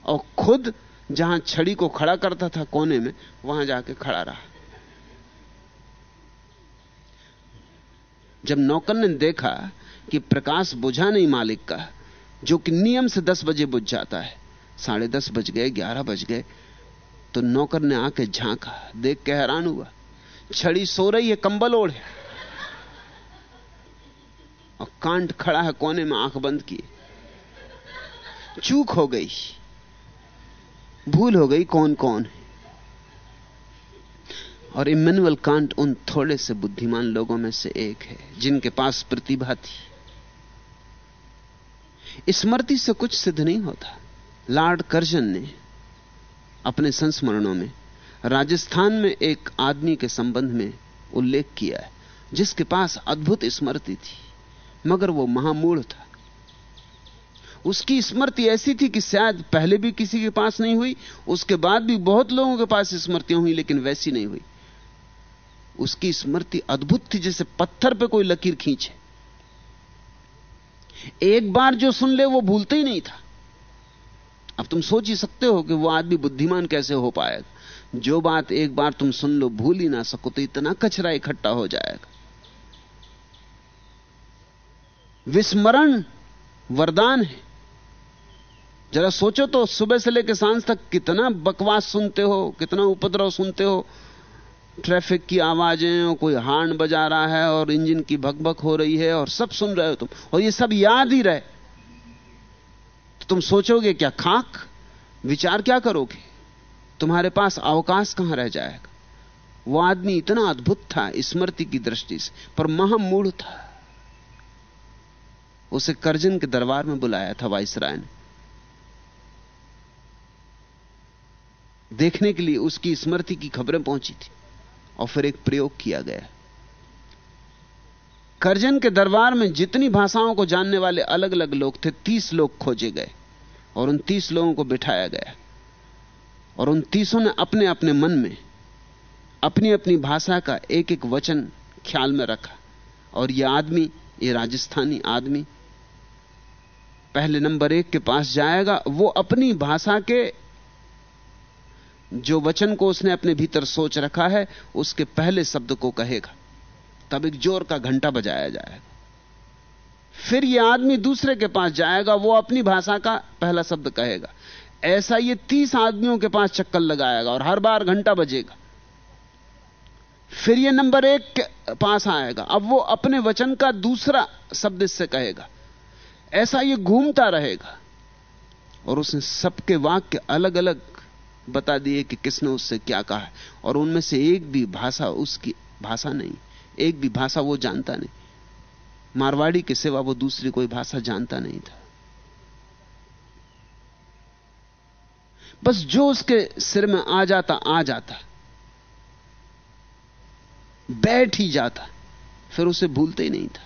और खुद जहाँ छड़ी को खड़ा करता था कोने में, वहाँ जाके खड़ा रहा। जब नौकर ने देखा कि प्रकाश बुझा नहीं मालिक का, जो कि नियम से दस बजे बुझ जाता है, साढ़े दस बज गए, ग्यारह बज गए तो नौकर ने आके झांका, देख के हैरान हुआ। छड़ी सो रही है, कंबल ओढ़े। और कांट खड़ा है कोने में, आँख बंद की चूक हो गई। भूल हो गई कौन कौन है। और इमेनुअल कांट उन थोड़े से बुद्धिमान लोगों में से एक है, जिनके पास प्रतिभा थी। स्मृति से कुछ सिद्ध नहीं होता। लॉर्ड कर्जन ने अपने संस्मरणों में, राजस्थान में एक आदमी के संबंध में उल्लेख किया है, जिसके पास अद्भुत स्मृति थी, मगर वो महामूढ़ था। उसकी स्मृति ऐसी थी कि शायद पहले भी किसी के पास नहीं हुई, उसके बाद भी बहुत लोगों के पास स्मृतियाँ हुई, लेकिन वैसी नहीं हुई। उसकी स्मृति अद्भुत थी, जैसे पत्थर पे कोई लकीर खींचे। एक बार जो सुन ले, वो भूलते ही नहीं था। अब तुम सोच ही सकते हो कि वो आदमी बुद्धिमान कैसे हो पाएगा। जो बात एक बार तुम सुन लो, भूल ही ना सको तो इतना कचरा इकट्ठा हो जाएगा। विस्मरण वरदान है। जरा सोचो तो सुबह से लेकर साँझ तक कितना बकवास सुनते हो, कितना उपद्रव सुनते हो। ट्रैफ़िक की आवाज़ें, और कोई हार्न बजा रहा है, और इंजन की भकभक हो रही है, और सब सुन रहे हो तुम। और ये सब याद ही रहे। तुम सोचोगे क्या, खाक? विचार क्या करोगे? तुम्हारे पास अवकाश कहाँ रह जाएगा? वो आदमी इतना अद्भुत था स्मृति की दृष्टि से, पर महामूढ़ था। उसे करजन के दरबार में बुलाया था वाइसराय ने। देखने के लिए उसकी स्मृति की खबरें पहुँची थी और फिर एक प्रयोग किया गया। करजन के दरबार में जितनी भाषाओं को जानने वाले अलग अलग लोग थे, तीस लोग खोजे गए और उन तीस लोगों को बिठाया गया। और उन तीसों ने अपने अपने मन में अपनी अपनी भाषा का एक एक वचन ख्याल में रखा। और यह आदमी, ये राजस्थानी आदमी, पहले नंबर एक के पास जाएगा, वो अपनी भाषा के जो वचन को उसने अपने भीतर सोच रखा है, उसके पहले शब्द को कहेगा। तब एक ज़ोर का घंटा बजाया जाएगा फिर यह आदमी दूसरे के पास जाएगा, वो अपनी भाषा का पहला शब्द कहेगा। ऐसा ये तीस आदमियों के पास चक्कर लगाएगा और हर बार घंटा बजेगा। फिर ये नंबर एक के पास आएगा। अब वो अपने वचन का दूसरा शब्द इससे कहेगा। ऐसा ये घूमता रहेगा। और उसने सबके वाक्य अलग अलग बता दिए कि किसने उससे क्या कहा है। और उनमें से एक भी भाषा उसकी, भाषा नहीं। एक भी भाषा वो जानता नहीं। मारवाड़ी के सिवा वो दूसरी कोई भाषा जानता नहीं था। बस जो उसके सिर में आ जाता आ जाता। बैठ ही जाता, फिर उसे भूलते ही नहीं था।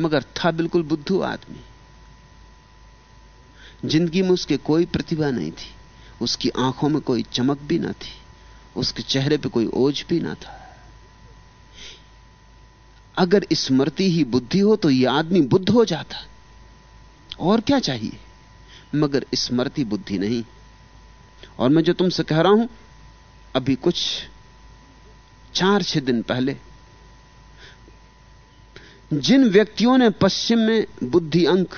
मगर था बिल्कुल बुद्धू आदमी। ज़िंदगी में उसके कोई प्रतिभा नहीं थी। उसकी आँखों में कोई चमक भी ना थी। उसके चेहरे पे कोई ओझ भी ना था। अगर स्मृति ही बुद्धि हो तो यह आदमी बुद्ध हो जाता। और क्या चाहिए? मगर स्मृति बुद्धि नहीं। और मैं जो तुमसे कह रहा हूँ, अभी कुछ चार छह दिन पहले, जिन व्यक्तियों ने पश्चिम में बुद्धि अंक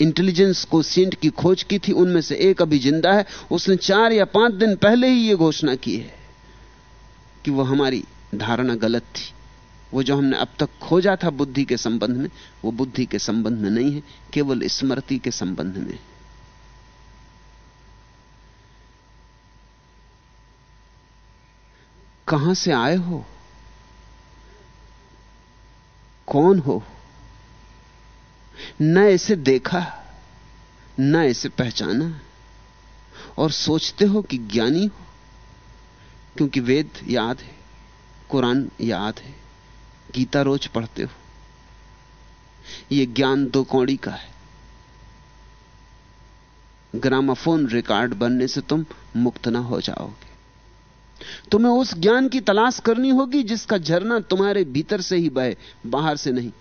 इंटेलिजेंस को सींट की खोज की थी, उनमें से एक अभी ज़िंदा है, उसने चार या पाँच दिन पहले ही यह घोषणा की है कि वह हमारी धारणा गलत थी। वो जो हमने अब तक खोजा था बुद्धि के संबंध में, वो बुद्धि के संबंध में नहीं है, केवल स्मृति के संबंध में कहाँ से आए हो? कौन हो? न इसे देखा, न इसे पहचाना, और सोचते हो कि ज्ञानी हो, क्योंकि वेद याद है, कुरान याद है। गीता रोज पढ़ते हो। यह ज्ञान दो कौड़ी का है। ग्रामाफोन रिकॉर्ड बनने से तुम मुक्त ना हो जाओगे। तुम्हें उस ज्ञान की तलाश करनी होगी जिसका झरना तुम्हारे भीतर से ही बहे, बाहर से नहीं।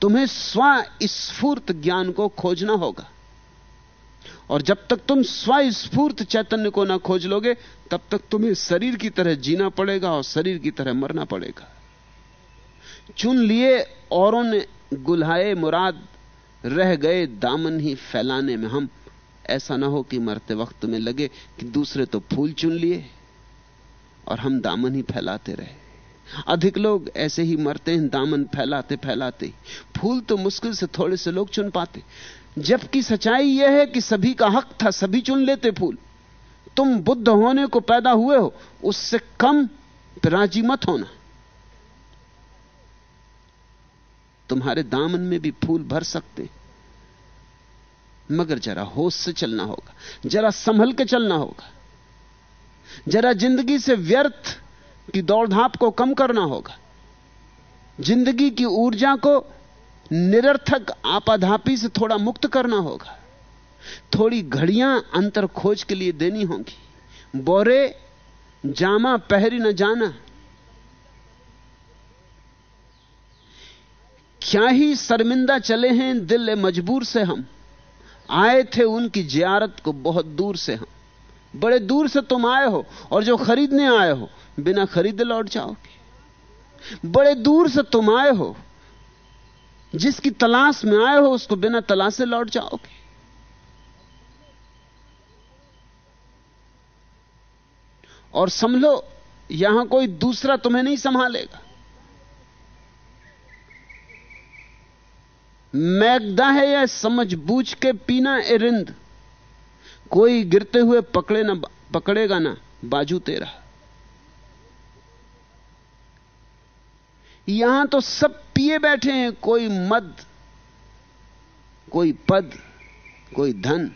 तुम्हें स्वस्फूर्त ज्ञान को खोजना होगा। और जब तक तुम स्वस्फूर्त चैतन्य को ना खोज लोगे, तब तक तुम्हें शरीर की तरह जीना पड़ेगा और शरीर की तरह मरना पड़ेगा। चुन लिए, औरों ने गुल्हाए मुराद, रह गए दामन ही फैलाने में। हम ऐसा ना हो कि मरते वक्त में लगे कि दूसरे तो फूल चुन लिए और हम दामन ही फैलाते रहे। अधिक लोग ऐसे ही मरते हैं, दामन फैलाते फैलाते। फूल तो मुश्किल से थोड़े से लोग चुन पाते। जबकि सच्चाई यह है कि सभी का हक था, सभी चुन लेते फूल। तुम बुद्ध होने को पैदा हुए हो, उससे कम राज़ी मत होना। तुम्हारे दामन में भी फूल भर सकते। मगर जरा होश से चलना होगा, जरा संभल के चलना होगा, जरा ज़िंदगी से व्यर्थ की दौड़धाप को कम करना होगा। ज़िंदगी की ऊर्जा को निरर्थक आपाधापी से थोड़ा मुक्त करना होगा। थोड़ी घड़ियाँ अंतर खोज के लिए देनी होंगी। बोरे, जामा पहरी न जाना। क्या ही शर्मिंदा चले हैं दिल मजबूर से हम। आए थे उनकी जियारत को बहुत दूर से हम। बड़े दूर से तुम आए हो और जो खरीदने आए हो, बिना खरीदे लौट जाओगे। बड़े दूर से तुम आए हो, जिसकी तलाश में आए हो, उसको बिना तलाश से लौट जाओगे। और समझो यहाँ कोई दूसरा तुम्हें नहीं संभालेगा। मैगदा है या समझ बूझ के पीना एरिंद कोई गिरते हुए पकड़े ना, पकड़ेगा ना, बाजू तेरा। यहाँ तो सब पिए बैठे हैं, कोई मद, कोई पद, कोई धन।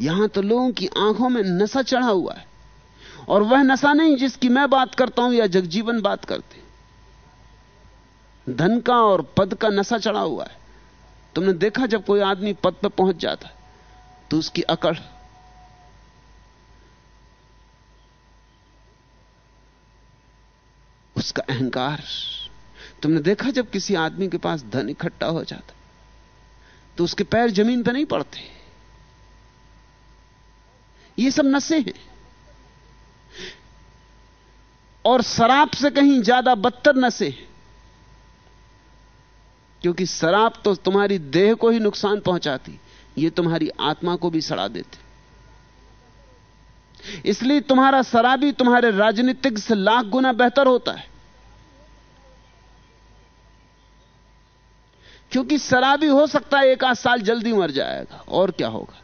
यहाँ तो लोगों की आँखों में नशा चढ़ा हुआ है। और वह नशा नहीं जिसकी मैं बात करता हूँ या जगजीवन बात करते। धन का और पद का नशा चढ़ा हुआ है। तुमने देखा जब कोई आदमी पद पर पहुँच जाता तो उसकी अकड़। उसका अहंकार। तुमने देखा जब किसी आदमी के पास धन इकट्ठा हो जाता तो उसके पैर ज़मीन पर नहीं पड़ते। ये सब नशे हैं। और शराब से कहीं ज़्यादा बदतर नशे हैं। क्योंकि शराब तो तुम्हारी देह को ही नुकसान पहुंचाती, ये तुम्हारी आत्मा को भी सड़ा देते। इसलिए तुम्हारा शराबी तुम्हारे राजनीतिक से लाख गुना बेहतर होता है। क्योंकि शराबी हो सकता है, एक आध साल जल्दी मर जाएगा, और क्या होगा?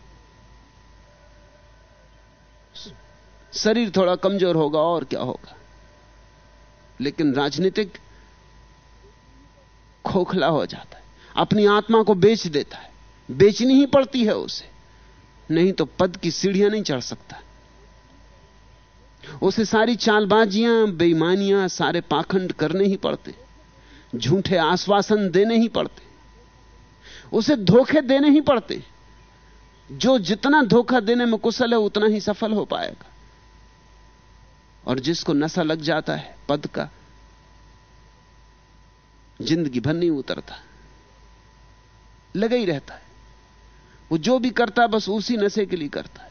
शरीर थोड़ा कमज़ोर होगा, और क्या होगा? लेकिन राजनीतिक खोखला हो जाता है। अपनी आत्मा को बेच देता है। बेचनी ही पड़ती है उसे। नहीं तो पद की सीढ़ियाँ नहीं चढ़ सकता। उसे सारी चालबाजियाँ, बेईमानियाँ, सारे पाखंड करने ही पड़ते। झूठे आश्वासन देने ही पड़ते। उसे धोखे देने ही पड़ते। जो जितना धोखा देने में कुशल है, उतना ही सफल हो पाएगा। और जिसको नशा लग जाता है, पद का ज़िंदगी भर नहीं उतरता। लगा ही रहता है। वो जो भी करता, बस उसी नशे के लिए करता है।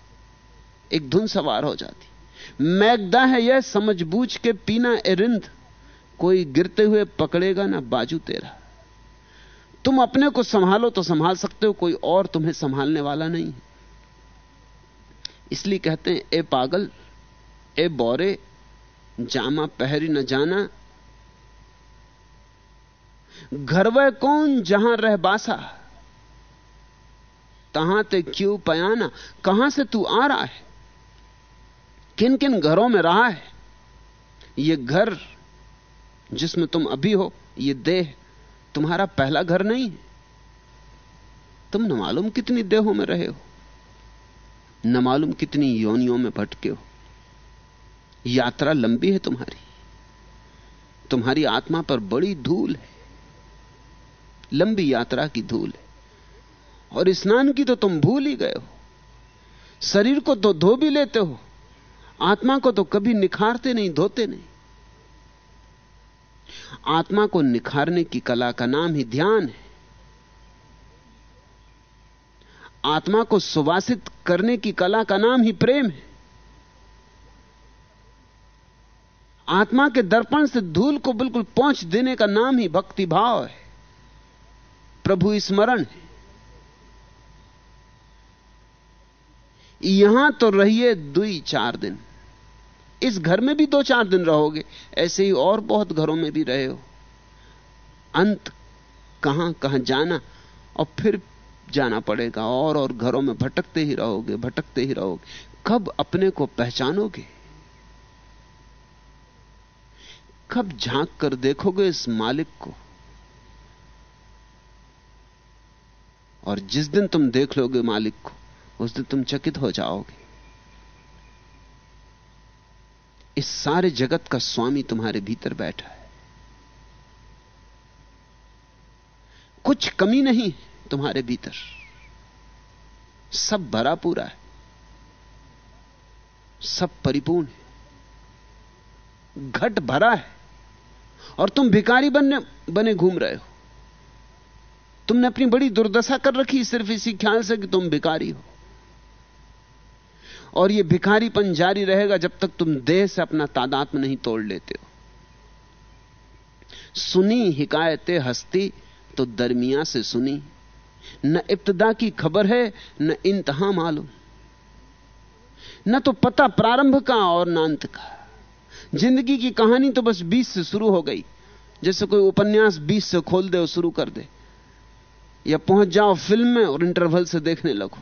एक धुन सवार हो जाती। मैगदा है यह समझ बूझ के पीना एरिंद कोई गिरते हुए पकड़ेगा ना बाजू तेरा। तुम अपने को संभालो तो संभाल सकते हो, कोई और तुम्हें संभालने वाला नहीं इसलिए कहते हैं, ए पागल, ए बोरे, जामा पहरी न जाना घर वह कौन जहाँ रह बासा? तहां ते क्यों पयाना? कहाँ से तू आ रहा है? किन किन घरों में रहा है? ये घर जिसमें तुम अभी हो, ये देह तुम्हारा पहला घर नहीं है। तुम न मालूम कितनी देहों में रहे हो, न मालूम कितनी योनियों में भटके हो। यात्रा लंबी है तुम्हारी। तुम्हारी आत्मा पर बड़ी धूल है। लंबी यात्रा की धूल है। और स्नान की तो तुम भूल ही गए हो। शरीर को तो धो भी लेते हो, आत्मा को तो कभी निखारते नहीं, धोते नहीं। आत्मा को निखारने की कला का नाम ही ध्यान है। आत्मा को सुवासित करने की कला का नाम ही प्रेम है। आत्मा के दर्पण से धूल को बिल्कुल पहुँच देने का नाम ही भक्ति भाव है। प्रभु स्मरण है। यहाँ तो रहिए दुई चार दिन। इस घर में भी दो चार दिन रहोगे, ऐसे ही और बहुत घरों में भी रहे हो। अंत कहाँ कहाँ जाना, और फिर जाना पड़ेगा, और और घरों में भटकते ही रहोगे, भटकते ही रहोगे। कब अपने को पहचानोगे? कब झाँक कर देखोगे इस मालिक को? और जिस दिन तुम देख लोगे मालिक को, उस दिन तुम चकित हो जाओगे। इस सारे जगत का स्वामी तुम्हारे भीतर बैठा है। कुछ कमी नहीं तुम्हारे भीतर। सब भरा पूरा है। सब परिपूर्ण है। घट भरा है। और तुम भिकारी बनने, बने घूम रहे हो। तुमने अपनी बड़ी दुर्दशा कर रखी सिर्फ़ इसी ख्याल से कि तुम भिकारी हो। और यह भिखारीपन जारी रहेगा जब तक तुम देह से अपना तादात्म नहीं तोड़ लेते हो। सुनी हिकायतें हस्ती तो दरमिया से सुनी। न इब्तदा की खबर है, न इंतहा मालूम। न तो पता प्रारंभ का और न अंत का। ज़िंदगी की कहानी तो बस बीस से शुरू हो गई। जैसे कोई उपन्यास बीस से खोल दे और शुरू कर दे। या पहुँच जाओ फ़िल्म में और इंटरवल से देखने लगो।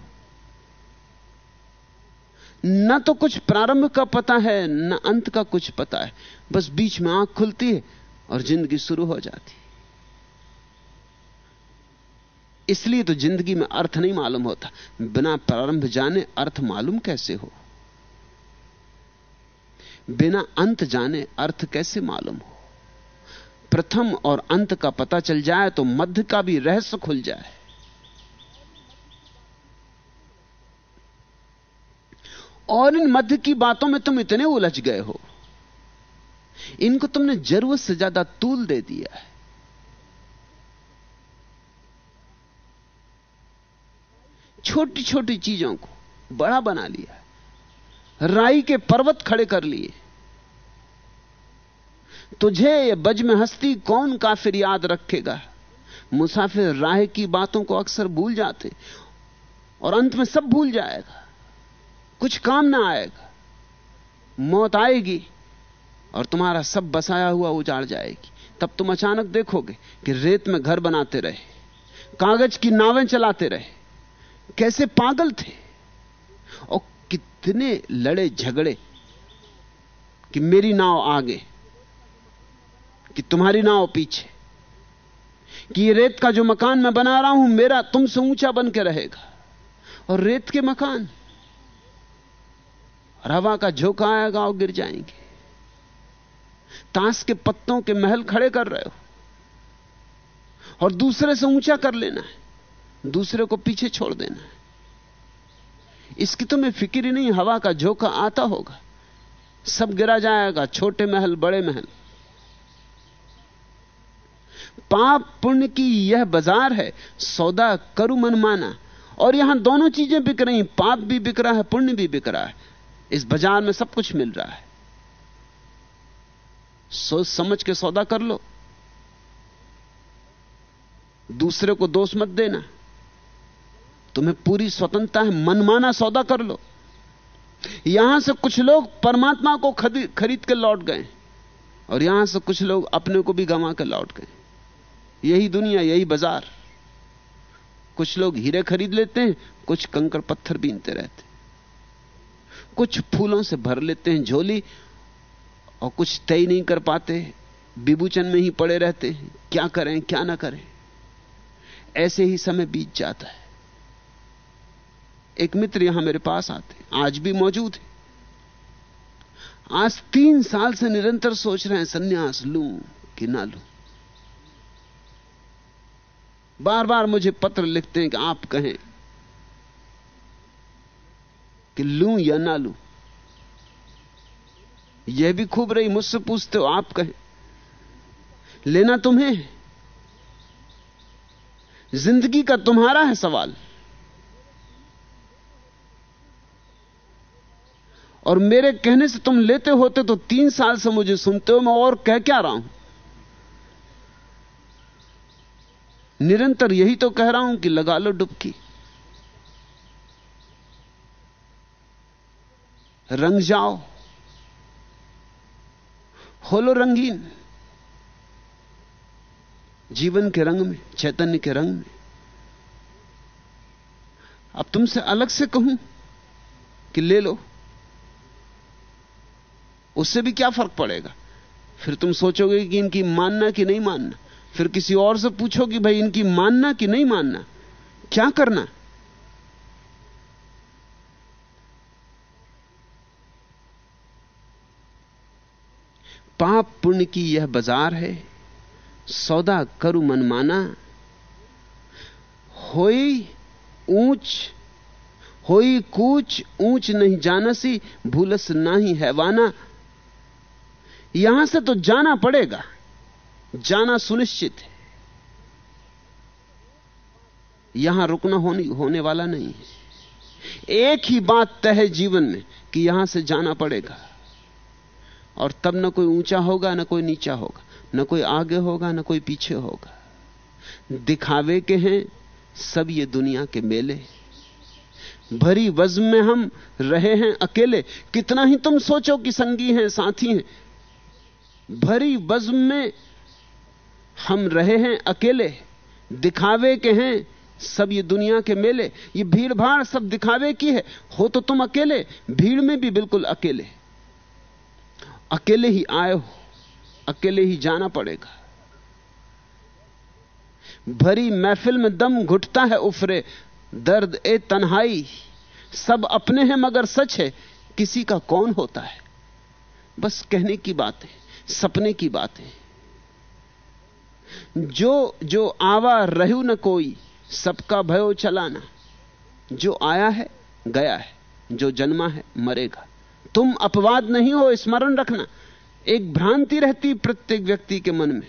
न तो कुछ प्रारंभ का पता है, न अंत का कुछ पता है। बस बीच में आँख खुलती है और ज़िंदगी शुरू हो जाती है। इसलिए तो ज़िंदगी में अर्थ नहीं मालूम होता। बिना प्रारंभ जाने अर्थ मालूम कैसे हो? बिना अंत जाने अर्थ कैसे मालूम हो? प्रथम और अंत का पता चल जाए तो मध्य का भी रहस्य खुल जाए। और इन मध्य की बातों में तुम इतने उलझ गए हो। इनको तुमने ज़रूरत से ज़्यादा तूल दे दिया है। छोटी छोटी चीज़ों को बड़ा बना लिया राई के पर्वत खड़े कर लिए। तुझे ये बज में हस्ती कौन काफिर याद रखेगा? मुसाफिर राह की बातों को अक्सर भूल जाते और अंत में सब भूल जाएगा। कुछ काम ना आएगा। मौत आएगी और तुम्हारा सब बसाया हुआ उजाड़ जाएगी। तब तुम अचानक देखोगे कि रेत में घर बनाते रहे, कागज़ की नावें चलाते रहे। कैसे पागल थे और कितने लड़े झगड़े कि मेरी नाव आगे कि तुम्हारी नाव पीछे, कि ये रेत का जो मकान मैं बना रहा हूँ, मेरा तुमसे ऊँचा बन के रहेगा। और रेत के मकान और हवा का झोंका आएगा और गिर जाएँगे। ताश के पत्तों के महल खड़े कर रहे हो। और दूसरे से ऊँचा कर लेना है, दूसरे को पीछे छोड़ देना है। इसकी तुम्हें फ़िक्र ही नहीं, हवा का झोंका आता होगा। सब गिरा जाएगा, छोटे महल, बड़े महल। पाप पुण्य की यह बाज़ार है, सौदा करु मनमाना और यहाँ दोनों चीज़ें बिक रही पाप भी बिक रहा है, पुण्य भी बिक रहा है। इस बाज़ार में सब कुछ मिल रहा है। सोच समझ के सौदा कर लो। दूसरे को दोष मत देना। तुम्हें पूरी स्वतंत्रता है मनमाना सौदा कर लो। यहाँ से कुछ लोग परमात्मा को खरीद के लौट गए। और यहाँ से कुछ लोग अपने को भी गंवा कर लौट गए। यही दुनिया, यही बाज़ार। कुछ लोग हीरे खरीद लेते हैं, कुछ कंकड़ पत्थर बीनते रहते कुछ फूलों से भर लेते हैं झोली और कुछ तय नहीं कर पाते, विभूचन में ही पड़े रहते हैं। क्या करें, क्या ना करें? ऐसे ही समय बीत जाता है। एक मित्र यहाँ मेरे पास आते आज भी मौजूद है। आज तीन साल से निरंतर सोच रहे हैं, सन्यास लू कि ना लूँ। बार बार मुझे पत्र लिखते हैं कि आप कहें कि लू या ना लू। यह भी खूब रही, मुझसे पूछते हो, आप कहें। लेना तुम्हें ज़िंदगी का तुम्हारा है सवाल। और मेरे कहने से तुम लेते होते तो तीन साल से मुझे सुनते हो, मैं और कह क्या रहा हूँ? निरंतर यही तो कह रहा हूँ कि लगा लो डुबकी। रंग जाओ। हो लो रंगीन। जीवन के रंग में, चैतन्य के रंग में। अब तुमसे अलग से कहूँ कि ले लो। उससे भी क्या फ़र्क पड़ेगा? फिर तुम सोचोगे कि इनकी मानना कि नहीं मानना। फिर किसी और से पूछो कि भाई इनकी मानना कि नहीं मानना? क्या करना? पाप पुण्य की यह बाज़ार है। सौदा करु मनमाना। होई ऊंच, होई कूच, ऊंच नहीं जानसी, भूलस ना नाही हैवाना। यहाँ से तो जाना पड़ेगा। जाना सुनिश्चित है। यहाँ रुकना होने होने वाला नहीं है। एक ही बात तय है जीवन में कि यहाँ से जाना पड़ेगा। और तब न कोई ऊँचा होगा, न कोई नीचा होगा, न कोई आगे होगा, न कोई पीछे होगा। दिखावे के हैं सब ये दुनिया के मेले। भरी वज्म में हम रहे हैं अकेले। कितना ही तुम सोचो कि संगी हैं, साथी हैं। भरी वज्म में हम रहे हैं अकेले, दिखावे के हैं सब ये दुनिया के मेले। ये भीड़ भाड़ सब दिखावे की है। हो तो तुम अकेले, भीड़ में भी बिल्कुल अकेले। अकेले ही आए हो, अकेले ही जाना पड़ेगा। भरी महफिल में दम घुटता है उफरे, दर्द ए तन्हाई। सब अपने हैं मगर सच है, किसी का कौन होता है? बस कहने की बातें, सपने की बात। जो जो आवा रहू न कोई, सबका भयो चलाना। जो आया है, गया है, जो जन्मा है, मरेगा। तुम अपवाद नहीं हो, स्मरण रखना। एक भ्रांति रहती प्रत्येक व्यक्ति के मन में,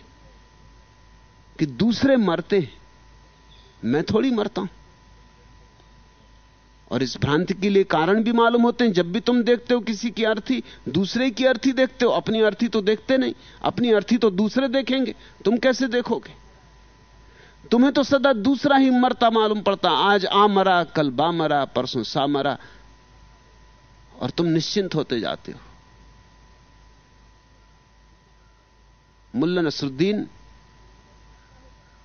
कि दूसरे मरते हैं। मैं थोड़ी मरता हूँ। और इस भ्रांति के लिए कारण भी मालूम होते हैं। जब भी तुम देखते हो किसी की अर्थी, दूसरे की अर्थी देखते हो, अपनी अर्थी तो देखते नहीं, अपनी अर्थी तो दूसरे देखेंगे। तुम कैसे देखोगे? तुम्हें तो सदा दूसरा ही मरता मालूम पड़ता। आज आ मरा, कल बा मरा, परसों सा मरा। और तुम निश्चिंत होते जाते हो। मुल्ला नसरुद्दीन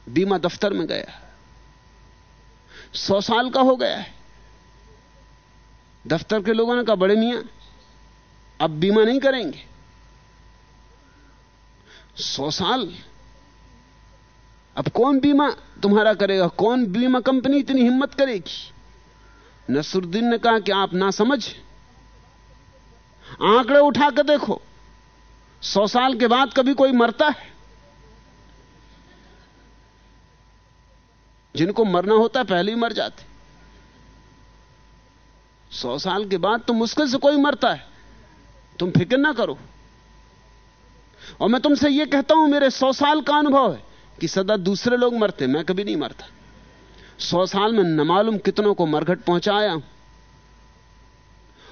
बीमा दफ्तर में गया सौ साल का हो गया है। दफ्तर के लोगों ने कहा, बड़े मियाँ, अब बीमा नहीं करेंगे। सौ साल, अब कौन बीमा तुम्हारा करेगा? कौन बीमा कंपनी इतनी हिम्मत करेगी? नसरुद्दीन ने कहा कि आप ना समझ। आंकड़े उठा कर देखो, सौ साल के बाद कभी कोई मरता है। जिनको मरना होता है, पहले ही मर जाते। सौ साल के बाद तो मुश्किल से कोई मरता है। तुम फ़िक्र ना करो। और मैं तुमसे यह कहता हूँ, मेरे सौ साल का अनुभव है कि सदा दूसरे लोग मरते, मैं कभी नहीं मरता। सौ साल में न मालूम कितनों को मरघट पहुँचाया। हूँ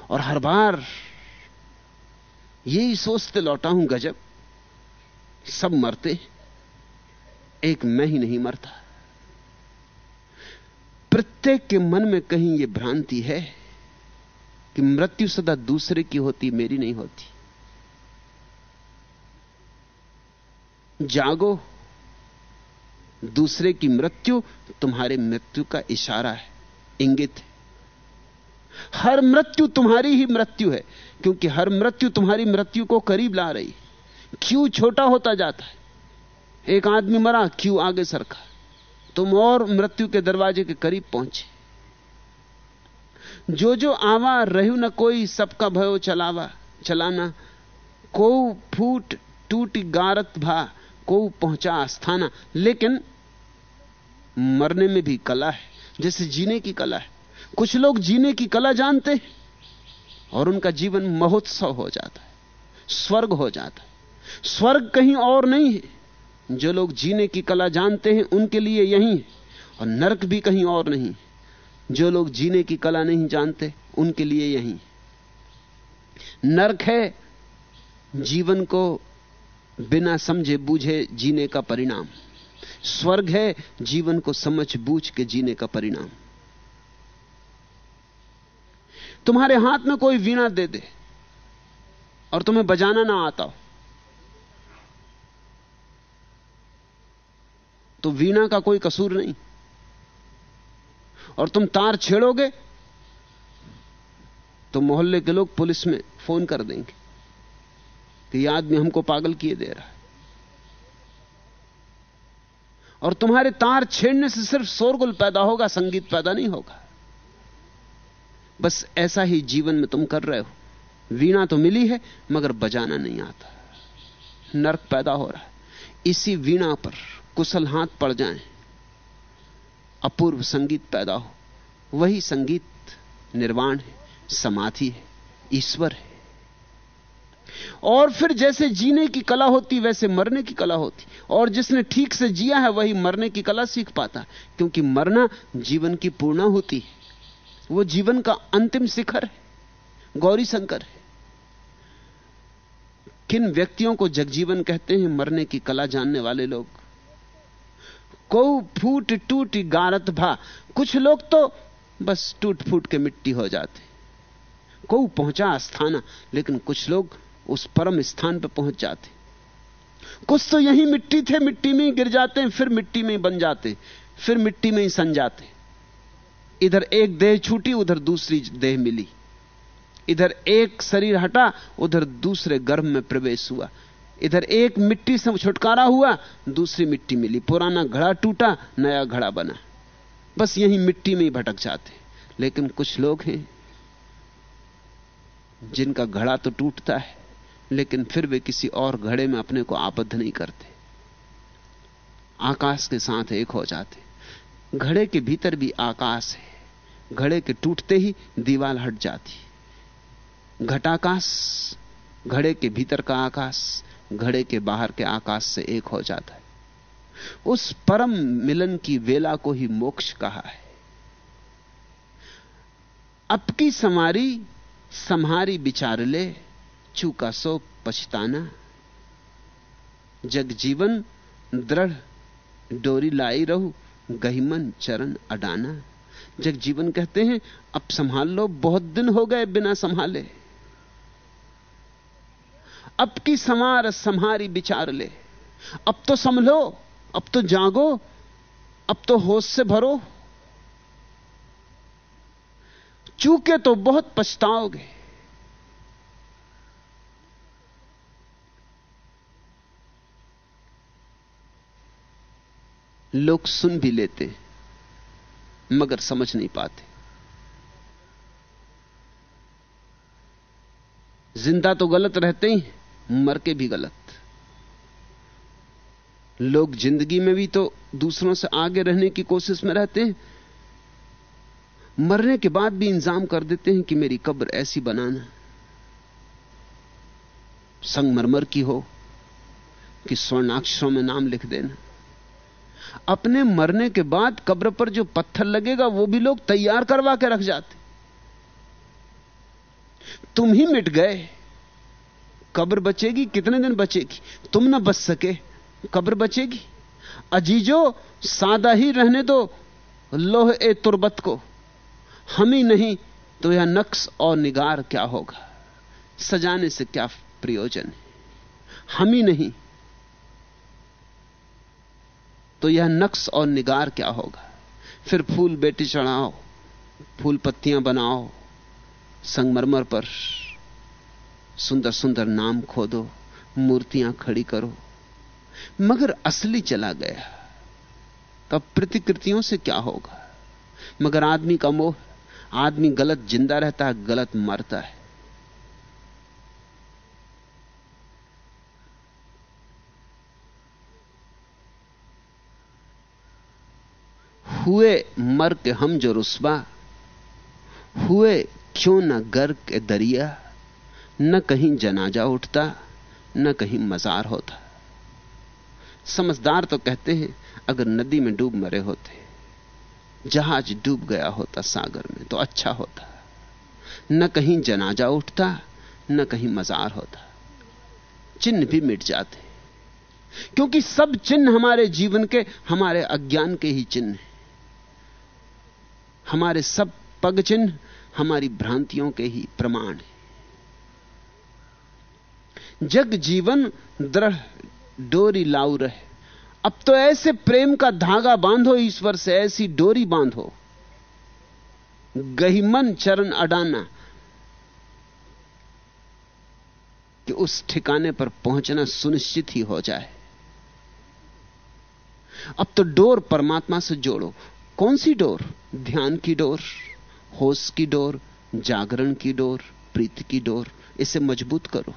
और हर बार यही सोचते लौटा हूँ, गजब। सब मरते, एक मैं ही नहीं मरता। प्रत्येक के मन में कहीं यह भ्रांति है कि मृत्यु सदा दूसरे की होती, मेरी नहीं होती। जागो, दूसरे की मृत्यु तुम्हारे मृत्यु का इशारा है, इंगित है। हर मृत्यु तुम्हारी ही मृत्यु है, क्योंकि हर मृत्यु तुम्हारी मृत्यु को करीब ला रही क्यों छोटा होता जाता है? एक आदमी मरा, क्यों आगे सरका? तुम और मृत्यु के दरवाजे के करीब पहुँचे। जो जो आवा, रहू न कोई, सबका भयो चलावा, चलाना। को फूट टूट गारत भा को पहुँचा आस्थाना। लेकिन मरने में भी कला है, जैसे जीने की कला है। कुछ लोग जीने की कला जानते हैं, और उनका जीवन महोत्सव हो जाता है, स्वर्ग हो जाता है। स्वर्ग कहीं और नहीं है। जो लोग जीने की कला जानते हैं, उनके लिए यही है, और नरक भी कहीं और नहीं जो लोग जीने की कला नहीं जानते, उनके लिए यही। नरक है, जीवन को बिना समझे बूझे जीने का परिणाम। स्वर्ग है, जीवन को समझ बूझ के जीने का परिणाम। तुम्हारे हाथ में कोई वीणा दे दे, और तुम्हें बजाना ना आता हो। तो वीणा का कोई कसूर नहीं। और तुम तार छेड़ोगे तो मोहल्ले के लोग पुलिस में फ़ोन कर देंगे कि यह आदमी हमको पागल किए दे रहा है। और तुम्हारे तार छेड़ने से सिर्फ़ शोरगुल पैदा होगा, संगीत पैदा नहीं होगा। बस ऐसा ही जीवन में तुम कर रहे हो। वीणा तो मिली है, मगर बजाना नहीं आता। नर्क पैदा हो रहा है। इसी वीणा पर कुशल हाथ पड़ जाएँ। अपूर्व संगीत पैदा हो। वही संगीत निर्वाण है, समाधि है, ईश्वर है। और फिर जैसे जीने की कला होती, वैसे मरने की कला होती। और जिसने ठीक से जिया है, वही मरने की कला सीख पाता। क्योंकि मरना जीवन की पूर्णा होती है। वो जीवन का अंतिम शिखर है, गौरी शंकर है। किन व्यक्तियों को जगजीवन कहते हैं, मरने की कला जानने वाले लोग? को फूट टूट गारत भा। कुछ लोग तो बस टूट फूट के मिट्टी हो जाते। को पहुँचा स्थाना, लेकिन कुछ लोग उस परम स्थान पर पहुँच जाते। कुछ तो यही मिट्टी थे, मिट्टी में ही गिर जाते हैं फिर मिट्टी में ही बन जाते, फिर मिट्टी में ही सन जाते। इधर एक देह छूटी, उधर दूसरी देह मिली। इधर एक शरीर हटा, उधर दूसरे गर्भ में प्रवेश हुआ। इधर एक मिट्टी से छुटकारा हुआ, दूसरी मिट्टी मिली। पुराना घड़ा टूटा, नया घड़ा बना। बस यही मिट्टी में ही भटक जाते। लेकिन कुछ लोग हैं, जिनका घड़ा तो टूटता है, लेकिन फिर वे किसी और घड़े में अपने को आबद्ध नहीं करते। आकाश के साथ एक हो जाते। घड़े के भीतर भी आकाश है। घड़े के टूटते ही दीवार हट जाती। घटाकाश, घड़े के भीतर का आकाश घड़े के बाहर के आकाश से एक हो जाता है। उस परम मिलन की वेला को ही मोक्ष कहा है। अब की समारी, संहारी विचार ले, चूका सो पछताना। जग जीवन, दृढ़, डोरी लाई रहू गहिमन चरण अडाना। जग जीवन कहते हैं, अब संभाल लो, बहुत दिन हो गए बिना संभाले। अब की समार संहारी विचार ले। अब तो संभलो, अब तो जागो, अब तो होश से भरो। चूके तो बहुत पछताओगे। लोग सुन भी लेते, मगर समझ नहीं पाते। ज़िंदा तो गलत रहते ही। मर के भी गलत। लोग ज़िंदगी में भी तो दूसरों से आगे रहने की कोशिश में रहते हैं। मरने के बाद भी इंतज़ाम कर देते हैं कि मेरी कब्र ऐसी बनाना। संगमरमर की हो कि स्वर्णाक्षरों में नाम लिख देना। अपने मरने के बाद कब्र पर जो पत्थर लगेगा, वो भी लोग तैयार करवा के रख जाते। तुम ही मिट गए। कब्र बचेगी? कितने दिन बचेगी? तुम ना बच सके। कब्र बचेगी? अजीजो, सादा ही रहने दो लोह ए तुरबत को। हम ही नहीं तो यह नक्श और निगार क्या होगा? सजाने से क्या प्रयोजन है? हम ही नहीं तो यह नक्श और निगार क्या होगा? फिर फूल बेटी चढ़ाओ, फूल पत्तियाँ बनाओ, संगमरमर पर सुंदर सुंदर नाम खोदो, मूर्तियाँ खड़ी करो। मगर असली चला गया। तब प्रतिकृतियों से क्या होगा? मगर आदमी का मोह, आदमी गलत ज़िंदा रहता है, गलत मरता है। हुए मर के हम जो रुस्बा हुए क्यों न गर के दरिया न कहीं जनाजा उठता, न कहीं मजार होता। समझदार तो कहते हैं, अगर नदी में डूब मरे होते, जहाज़ डूब गया होता सागर में तो अच्छा होता। न कहीं जनाजा उठता, न कहीं मजार होता। चिन्ह भी मिट जाते क्योंकि सब चिन्ह हमारे जीवन के, हमारे अज्ञान के ही चिन्ह हैं। हमारे सब पग चिन्ह, हमारी भ्रांतियों के ही प्रमाण है। जग जीवन दृढ़, डोरी लाऊ रहे। अब तो ऐसे प्रेम का धागा बांधो, ईश्वर से ऐसी डोरी बांधो। गहिमन चरण अडाना, कि उस ठिकाने पर पहुँचना सुनिश्चित ही हो जाए। अब तो डोर परमात्मा से जोड़ो। कौन सी डोर? ध्यान की डोर, होश की डोर, जागरण की डोर, प्रीति की डोर, इसे मज़बूत करो।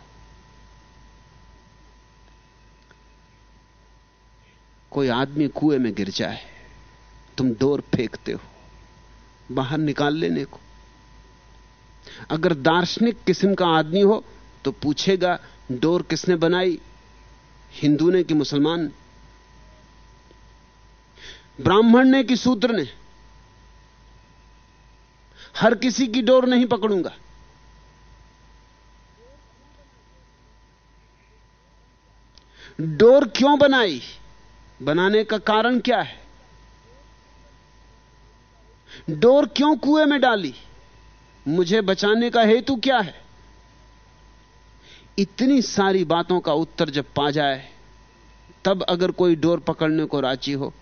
कोई आदमी कुएँ में गिर जाए, तुम डोर फेंकते हो, बाहर निकाल लेने को। अगर दार्शनिक किस्म का आदमी हो तो पूछेगा डोर किसने बनाई? हिंदू ने कि मुसलमान ने? ब्राह्मण ने कि शूद्र ने? हर किसी की डोर नहीं पकड़ूँगा। डोर क्यों बनाई? बनाने का कारण क्या है? डोर क्यों कुएँ में डाली? मुझे बचाने का हेतु क्या है? इतनी सारी बातों का उत्तर जब पा जाए, तब अगर कोई डोर पकड़ने को राज़ी हो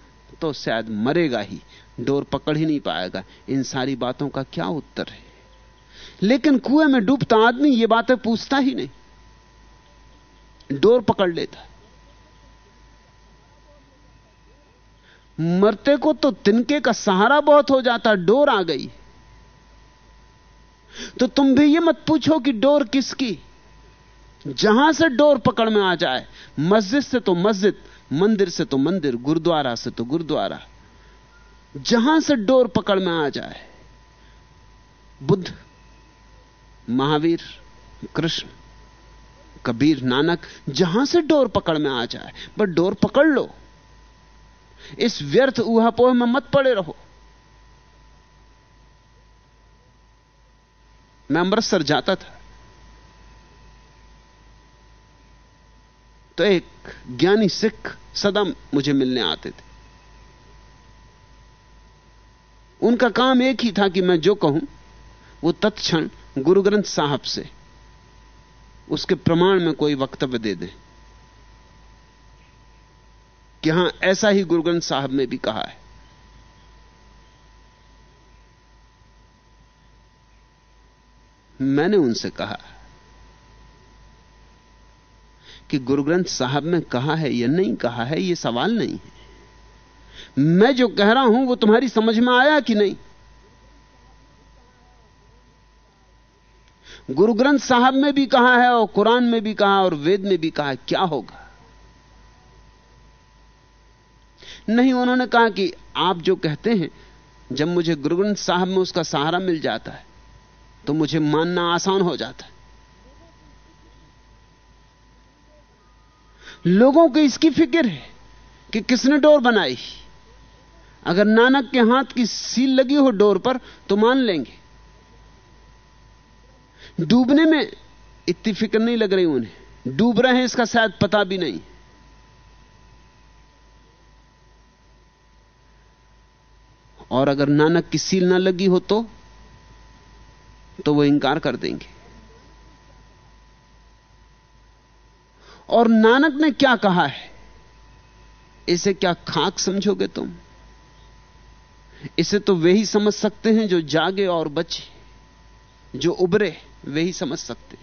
तो शायद मरेगा ही। डोर पकड़ ही नहीं पाएगा। इन सारी बातों का क्या उत्तर है? लेकिन कुएँ में डूबता आदमी ये बातें पूछता ही नहीं। डोर पकड़ लेता। मरते को तो तिनके का सहारा बहुत हो जाता, डोर आ गई। तो तुम भी ये मत पूछो कि डोर किसकी? जहाँ से डोर पकड़ में आ जाए, मस्जिद से तो मस्जिद, मंदिर से तो मंदिर, गुरुद्वारा से तो गुरुद्वारा। जहाँ से डोर पकड़ में आ जाए, बुद्ध, महावीर, कृष्ण, कबीर, नानक, जहाँ से डोर पकड़ में आ जाए, बस डोर पकड़ लो। इस व्यर्थ ऊहापोह में मत पड़े रहो। मैं अमृतसर जाता था। तो एक ज्ञानी सिख सदा मुझे मिलने आते थे। उनका काम एक ही था कि मैं जो कहूँ, वो तत्क्षण गुरु ग्रंथ साहब से उसके प्रमाण में कोई वक्तव्य दे दें। कि हाँ, ऐसा ही गुरु ग्रंथ साहब ने भी कहा है। मैंने उनसे कहा कि गुरु ग्रंथ साहब ने कहा है या नहीं कहा है यह सवाल नहीं है। मैं जो कह रहा हूँ, वो तुम्हारी समझ में आया कि नहीं? गुरु ग्रंथ साहब में भी कहा है और कुरान में भी कहा और वेद में भी कहा क्या होगा? नहीं, उन्होंने कहा कि आप जो कहते हैं, जब मुझे गुरु ग्रंथ साहब में उसका सहारा मिल जाता है तो मुझे मानना आसान हो जाता है। लोगों को इसकी फ़िक्र है कि किसने डोर बनाई। अगर नानक के हाथ की सील लगी हो डोर पर तो मान लेंगे। डूबने में इतनी फ़िक्र नहीं लग रही उन्हें। डूब रहे हैं, इसका शायद पता भी नहीं। और अगर नानक की सील ना लगी हो तो तो वो इंकार कर देंगे। और नानक ने क्या कहा है? इसे क्या खाक समझोगे तुम? इसे तो वे ही समझ सकते हैं जो जागे और बचे, जो उबरे वे ही समझ सकते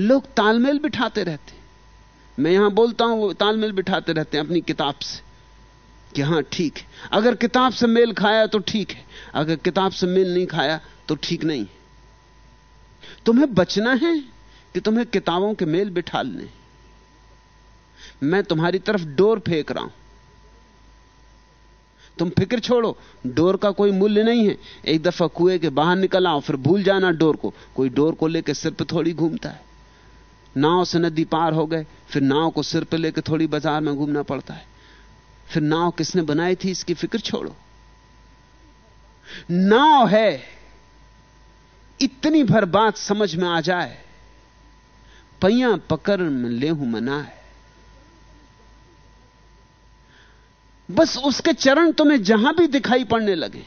लोग तालमेल बिठाते रहते मैं यहाँ बोलता हूँ, वो तालमेल बिठाते रहते हैं अपनी किताब से। कि हाँ, ठीक है। अगर किताब से मेल खाया तो ठीक है। अगर किताब से मेल नहीं खाया तो ठीक नहीं। तुम्हें बचना है कि तुम्हें किताबों के मेल बिठा लेने मैं तुम्हारी तरफ़ डोर फेंक रहा हूँ। तुम फ़िक्र छोड़ो, डोर का कोई मूल्य नहीं है। एक दफ़ा कुएँ के बाहर निकल आओ, फिर भूल जाना डोर को। कोई डोर को लेकर सिर पे थोड़ी घूमता है। नाव से नदी पार हो गए, फिर नाव को सिर पर लेकर थोड़ी बाज़ार में घूमना पड़ता है। फिर नाव किसने बनाई थी इसकी फ़िक्र छोड़ो। नाव है, इतनी भर बात समझ में आ जाए पैया पकड़ में लेहू मना है बस उसके चरण तुम्हें जहाँ भी दिखाई पड़ने लगे,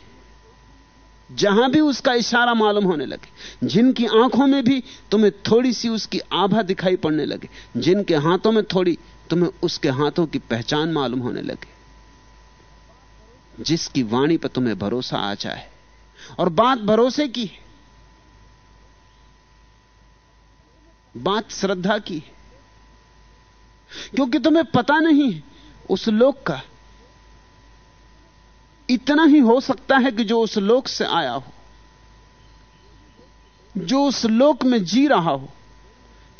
जहाँ भी उसका इशारा मालूम होने लगे, जिनकी आँखों में भी तुम्हें थोड़ी सी उसकी आभा दिखाई पड़ने लगे, जिनके हाथों में थोड़ी तुम्हें उसके हाथों की पहचान मालूम होने लगे, जिसकी वाणी पर तुम्हें भरोसा आ जाए। और बात भरोसे की है। बात श्रद्धा की है। क्योंकि तुम्हें पता नहीं उस लोक का इतना ही हो सकता है कि जो उस लोक से आया हो, जो उस लोक में जी रहा हो,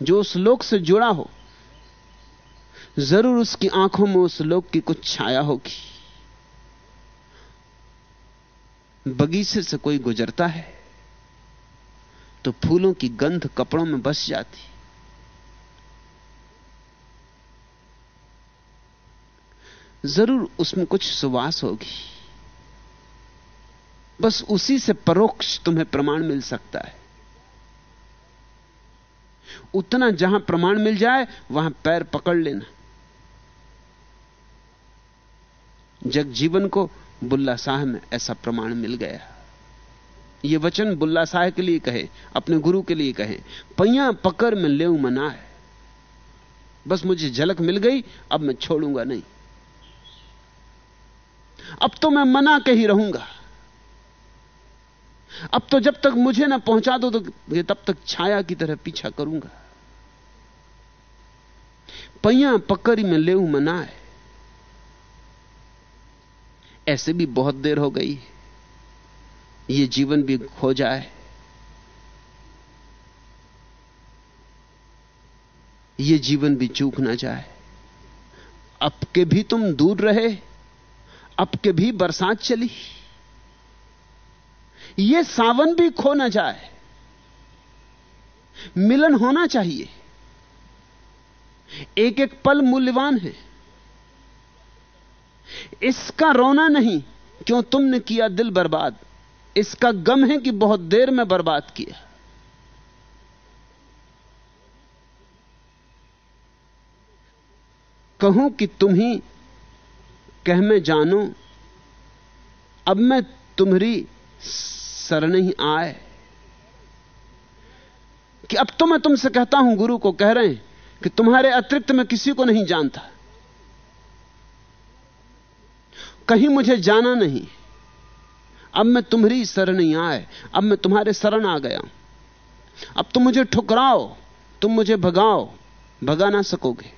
जो उस लोक से जुड़ा हो ज़रूर उसकी आँखों में उस लोक की कुछ छाया होगी। बगीचे से कोई गुजरता है तो फूलों की गंध कपड़ों में बस जाती। ज़रूर उसमें कुछ सुवास होगी। बस उसी से परोक्ष तुम्हें प्रमाण मिल सकता है। उतना जहाँ प्रमाण मिल जाए, वहाँ पैर पकड़ लेना। जग जीवन को बुल्ला साह में ऐसा प्रमाण मिल गया। यह वचन बुल्ला साह के लिए कहे, अपने गुरु के लिए कहे पैया पकड़ में ले मना है बस मुझे झलक मिल गई, अब मैं छोड़ूँगा नहीं। अब तो मैं मना के ही रहूँगा। अब तो जब तक मुझे ना पहुँचा दो तो ये तब तक छाया की तरह पीछा करूँगा। पैया पकड़ी में ले मना है ऐसे भी बहुत देर हो गई, ये जीवन भी खो जाए। ये जीवन भी चूक ना जाए। अब के भी तुम दूर रहे अब के भी बरसात चली। ये सावन भी खो ना जाए। मिलन होना चाहिए। एक एक पल मूल्यवान है। इसका रोना नहीं, क्यों तुमने किया दिल बर्बाद? इसका गम है कि बहुत देर में बर्बाद किया। कहूँ कि तुम ही कह मैं जानू, अब मैं तुम्हारी शरण ही आए। कि अब तो मैं तुमसे कहता हूँ, गुरु को कह रहे हैं कि तुम्हारे अतिरिक्त मैं किसी को नहीं जानता। कहीं मुझे जाना नहीं। अब मैं तुम्हारी शरण नहीं आए अब मैं तुम्हारे शरण आ गया अब तुम मुझे ठुकराओ, तुम मुझे भगाओ, भगा ना सकोगे।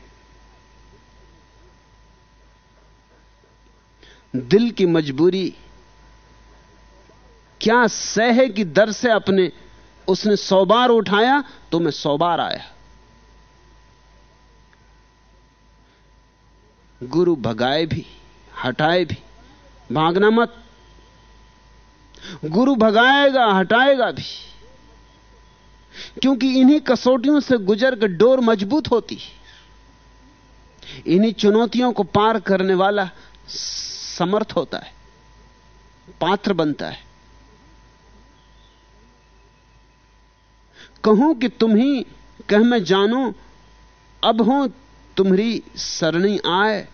दिल की मजबूरी, क्या सह कि दर से अपने, उसने सौ बार उठाया तो मैं सौ बार आया। गुरु भगाए भी। हटाए भी भागना मत। गुरु भगाएगा, हटाएगा भी। क्योंकि इन्हीं कसौटियों से गुजर कर डोर मज़बूत होती इन्हीं चुनौतियों को पार करने वाला समर्थ होता है। पात्र बनता है। कहूँ कि तुम ही, कह मैं जानू, अब हो तुम्हारी सरणी आए।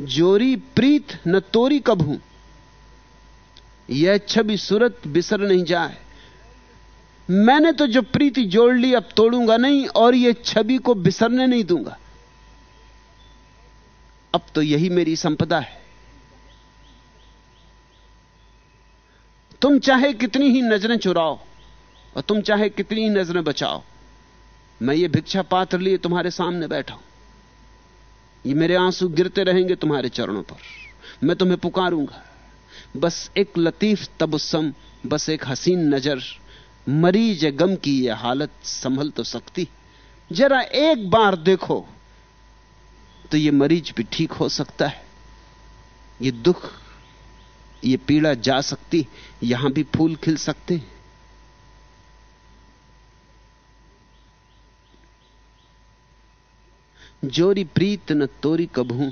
जोरी प्रीत न तोरी हूँ? यह छवि सूरत बिसर नहीं जाए। मैंने तो जो प्रीति जोड़ ली, अब तोड़ूँगा नहीं और यह छवि को बिसरने नहीं दूँगा। अब तो यही मेरी संपदा है। तुम चाहे कितनी ही नज़रें चुराओ और तुम चाहे कितनी ही नज़रें बचाओ, मैं ये भिक्षा पात्र लिए तुम्हारे सामने बैठा हूँ। ये मेरे आँसू गिरते रहेंगे तुम्हारे चरणों पर। मैं तुम्हें पुकारूँगा। बस एक लतीफ तबुस्सम, बस एक हसीन नज़र। मरीज़ गम की यह हालत संभल तो सकती। जरा एक बार देखो तो ये मरीज़ भी ठीक हो सकता है। ये दुख, ये पीड़ा जा सकती, यहाँ भी फूल खिल सकते। हैं जोरी प्रीत न तोरी कबहू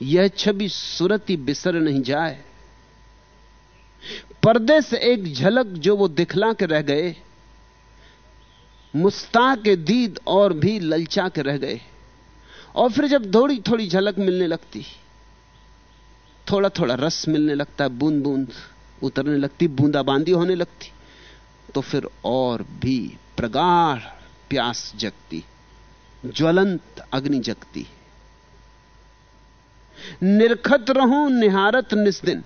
यह छवि सुरती बिसर नहीं जाए। पर्दे से एक झलक जो वो दिखला के रह गए मुस्ता के दीद और भी ललचा के रह गए। और फिर जब थोड़ी थोड़ी झलक मिलने लगती थोड़ा थोड़ा रस मिलने लगता है बूंद बूंद उतरने लगती, बूंदाबांदी होने लगती तो फिर और भी प्रगाढ़ प्यास जगती। ज्वलंत अग्नि जगती। निरखत रहूँ निहारत निस्दिन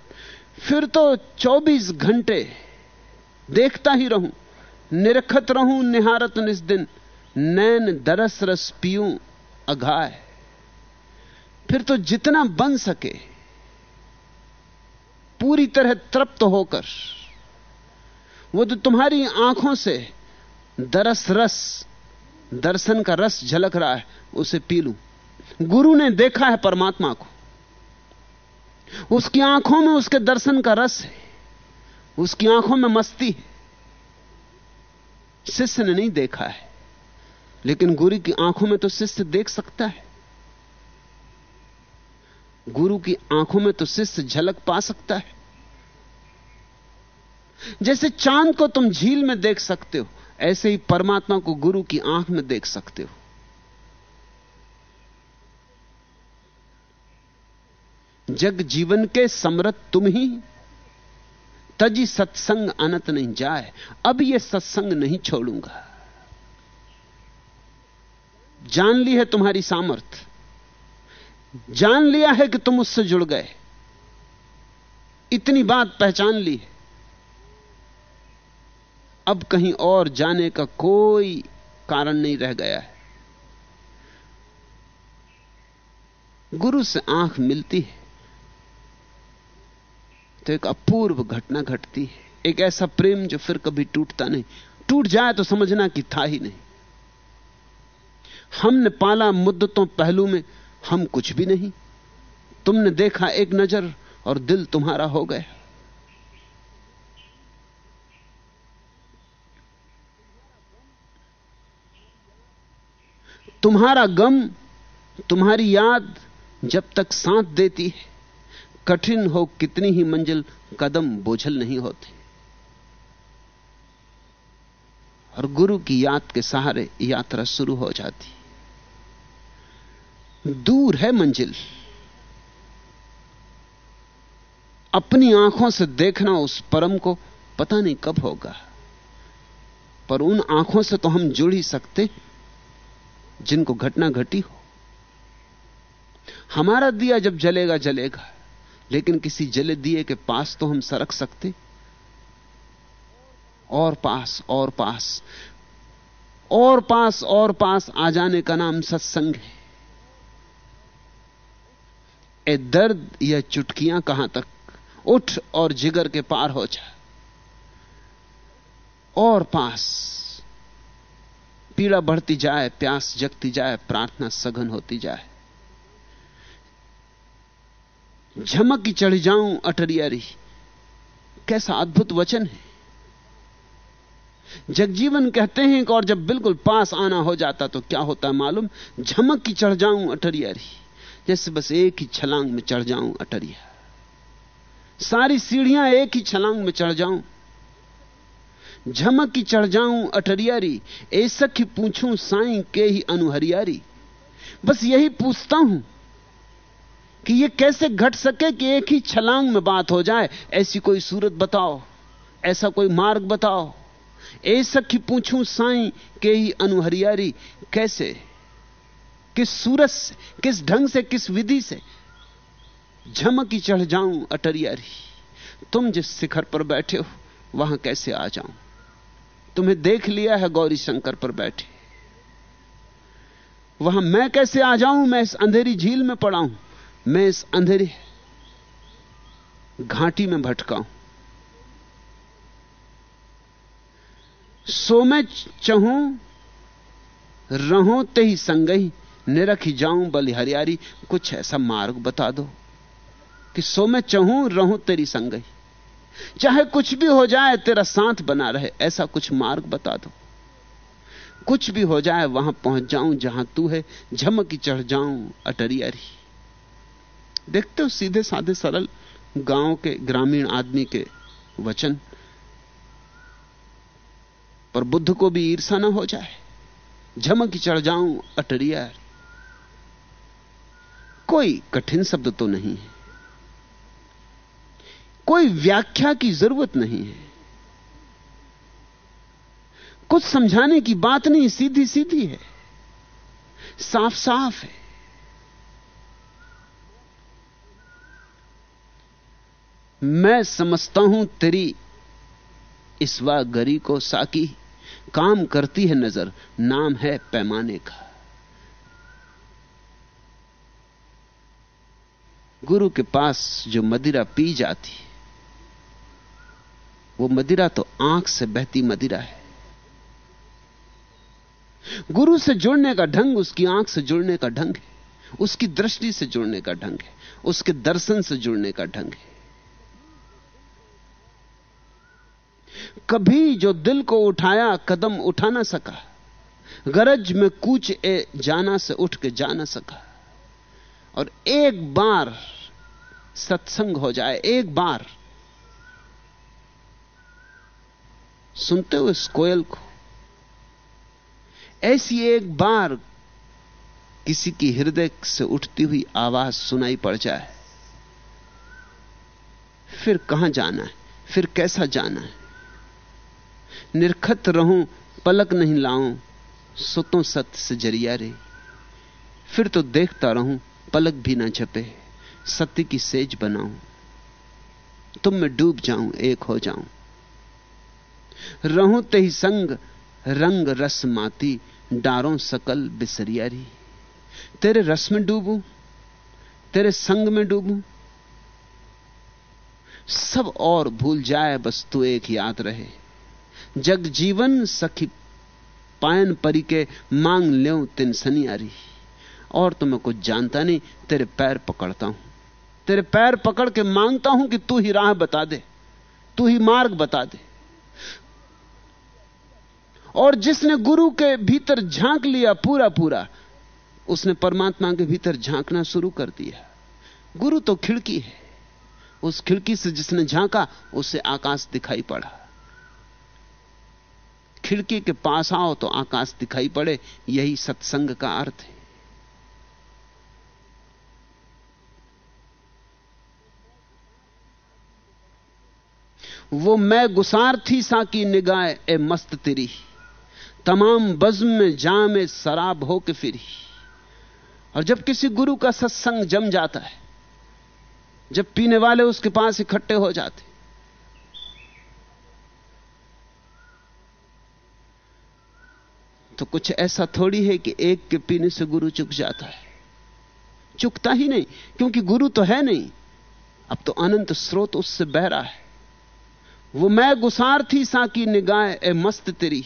फिर तो 24 घंटे देखता ही रहूँ। निरखत रहूँ निहारत निस्दिन नैन दरस रस पीऊं अघाय। फिर तो जितना बन सके, पूरी तरह तृप्त होकर, वो तो तुम्हारी आँखों से दरस रस दर्शन का रस झलक रहा है, उसे पी लू। गुरु ने देखा है परमात्मा को। उसकी आँखों में उसके दर्शन का रस है। उसकी आँखों में मस्ती है। शिष्य ने नहीं देखा है, लेकिन गुरु की आँखों में तो शिष्य देख सकता है। गुरु की आँखों में तो शिष्य झलक पा सकता है। जैसे चाँद को तुम झील में देख सकते हो ऐसे ही परमात्मा को गुरु की आँख में देख सकते हो। जग जीवन के समृत तुम ही। तजी सत्संग अनत नहीं जाए। अब यह सत्संग नहीं छोड़ूँगा। जान ली है तुम्हारी सामर्थ। जान लिया है कि तुम उससे जुड़ गए। इतनी बात पहचान ली है। अब कहीं और जाने का कोई कारण नहीं रह गया है। गुरु से आँख मिलती है तो एक अपूर्व घटना घटती है। एक ऐसा प्रेम जो फिर कभी टूटता नहीं। टूट जाए तो समझना कि था ही नहीं। हमने पाला मुद्दतों पहलू में, हम कुछ भी नहीं। तुमने देखा एक नज़र और दिल तुम्हारा हो गया। तुम्हारा गम तुम्हारी याद जब तक साथ देती है, कठिन हो कितनी ही मंजिल कदम बोझल नहीं होते। और गुरु की याद के सहारे यात्रा शुरू हो जाती। दूर है मंजिल। अपनी आँखों से देखना उस परम को पता नहीं कब होगा, पर उन आँखों से तो हम जुड़ ही सकते जिनको घटना घटी हो। हमारा दिया जब जलेगा जलेगा। लेकिन किसी जले दिए के पास तो हम सरक सकते। और पास और पास। और पास और पास आ जाने का नाम सत्संग है। ए दर्द या चुटकियाँ कहाँ तक? उठ और जिगर के पार हो जा। और पास। पीड़ा बढ़ती जाए, प्यास जगती जाए, प्रार्थना सघन होती जाए। झमक की चढ़ जाऊँ अटरियारी। कैसा अद्भुत वचन है। जगजीवन कहते हैं कि और जब बिल्कुल पास आना हो जाता तो क्या होता है मालूम? झमक की चढ़ जाऊँ अटरियारी। जैसे बस एक ही छलांग में चढ़ जाऊँ अटरिया। सारी सीढ़ियाँ एक ही छलांग में चढ़ जाऊँ। झमक चढ़ जाऊँ अटरियारी ऐसा की पूछूँ साई के ही अनुहरियारी। बस यही पूछता हूँ कि यह कैसे घट सके कि एक ही छलांग में बात हो जाए। ऐसी कोई सूरत बताओ, ऐसा कोई मार्ग बताओ। ऐसा की पूछूँ साई के ही अनुहरियारी, कैसे? किस सूरत से, किस ढंग से, किस विधि से? झमकी चढ़ जाऊँ अटरियारी तुम जिस शिखर पर बैठे हो, वहाँ कैसे आ जाऊँ? तुम्हें देख लिया है गौरी शंकर पर बैठे। वहाँ मैं कैसे आ जाऊँ? मैं इस अंधेरी झील में पड़ा हूँ। मैं इस अंधेरी घाटी में भटका हूँ। सो मैं चहूं, रहो ते ही संगही निरख जाऊँ बलिहरियारी कुछ ऐसा मार्ग बता दो कि सो मैं चहूं, रहूँ तेरी संगही चाहे कुछ भी हो जाए, तेरा साथ बना रहे। ऐसा कुछ मार्ग बता दो। कुछ भी हो जाए, वहाँ पहुँच जाऊँ, जहाँ तू है, झमकी चढ़ जाऊँ अटरियारी देखते हो, सीधे साधे सरल गाँव के ग्रामीण आदमी के वचन। पर बुद्ध को भी ईर्षा ना हो जाए। झमकी चढ़ जाऊँ अटरिया कोई कठिन शब्द तो नहीं है। कोई व्याख्या की ज़रूरत नहीं है। कुछ समझाने की बात नहीं सीधी सीधी है। साफ़ साफ़ है। मैं समझता हूँ तेरी इसवा गरी को साकी। काम करती है नज़र, नाम है पैमाने का। गुरु के पास जो मदिरा पी जाती वो मदिरा तो आँख से बहती मदिरा है। गुरु से जुड़ने का ढंग उसकी आँख से जुड़ने का ढंग है। उसकी दृष्टि से जुड़ने का ढंग है। उसके दर्शन से जुड़ने का ढंग है। कभी जो दिल को उठाया, कदम उठा ना सका। गरज में कूच ए जाना से उठ के जा ना सका। और एक बार सत्संग हो जाए, एक बार सुनते हो इस कोयल को? ऐसी एक बार किसी की हृदय से उठती हुई आवाज़ सुनाई पड़ जाए। फिर कहाँ जाना है? फिर कैसा जाना है? निरखत रहूँ, पलक नहीं लाऊं, सुतों सत से ज़रिया रे फिर तो देखता रहूँ, पलक भी ना छपे, सत्य की सेज बनाऊँ। तुम मैं डूब जाऊँ, एक हो जाऊँ। रहूँ ते ही संग रंग रस माती, डारों सकल बिसरियारी। तेरे रस में डूबू, तेरे संग में डूबू। सब और भूल जाए बस तू एक याद रहे। जग जीवन सखी पायन परी के मांग ले तिन सनियारी। और तो मैं कुछ जानता नहीं, तेरे पैर पकड़ता हूँ। तेरे पैर पकड़ के माँगता हूँ कि तू ही राह बता दे, तू ही मार्ग बता दे। और जिसने गुरु के भीतर झाँक लिया पूरा पूरा, उसने परमात्मा के भीतर झांकना शुरू कर दिया। गुरु तो खिड़की है। उस खिड़की से जिसने झांका, उसे आकाश दिखाई पड़ा। खिड़की के पास आओ तो आकाश दिखाई पड़े, यही सत्संग का अर्थ है। वो मैं गुसार थी साकी निगाह, ए मस्त तेरी। तमाम बज्म में जाम शराब हो के फिरी। और जब किसी गुरु का सत्संग जम जाता है, जब पीने वाले उसके पास इकट्ठे हो जाते तो कुछ ऐसा थोड़ी है कि एक के पीने से गुरु चुक जाता है। चुकता ही नहीं, क्योंकि गुरु तो है नहीं। अब तो अनंत स्रोत उससे बह रहा है। वो मैं गुसार थी, साकी निगाह ए मस्त तेरी।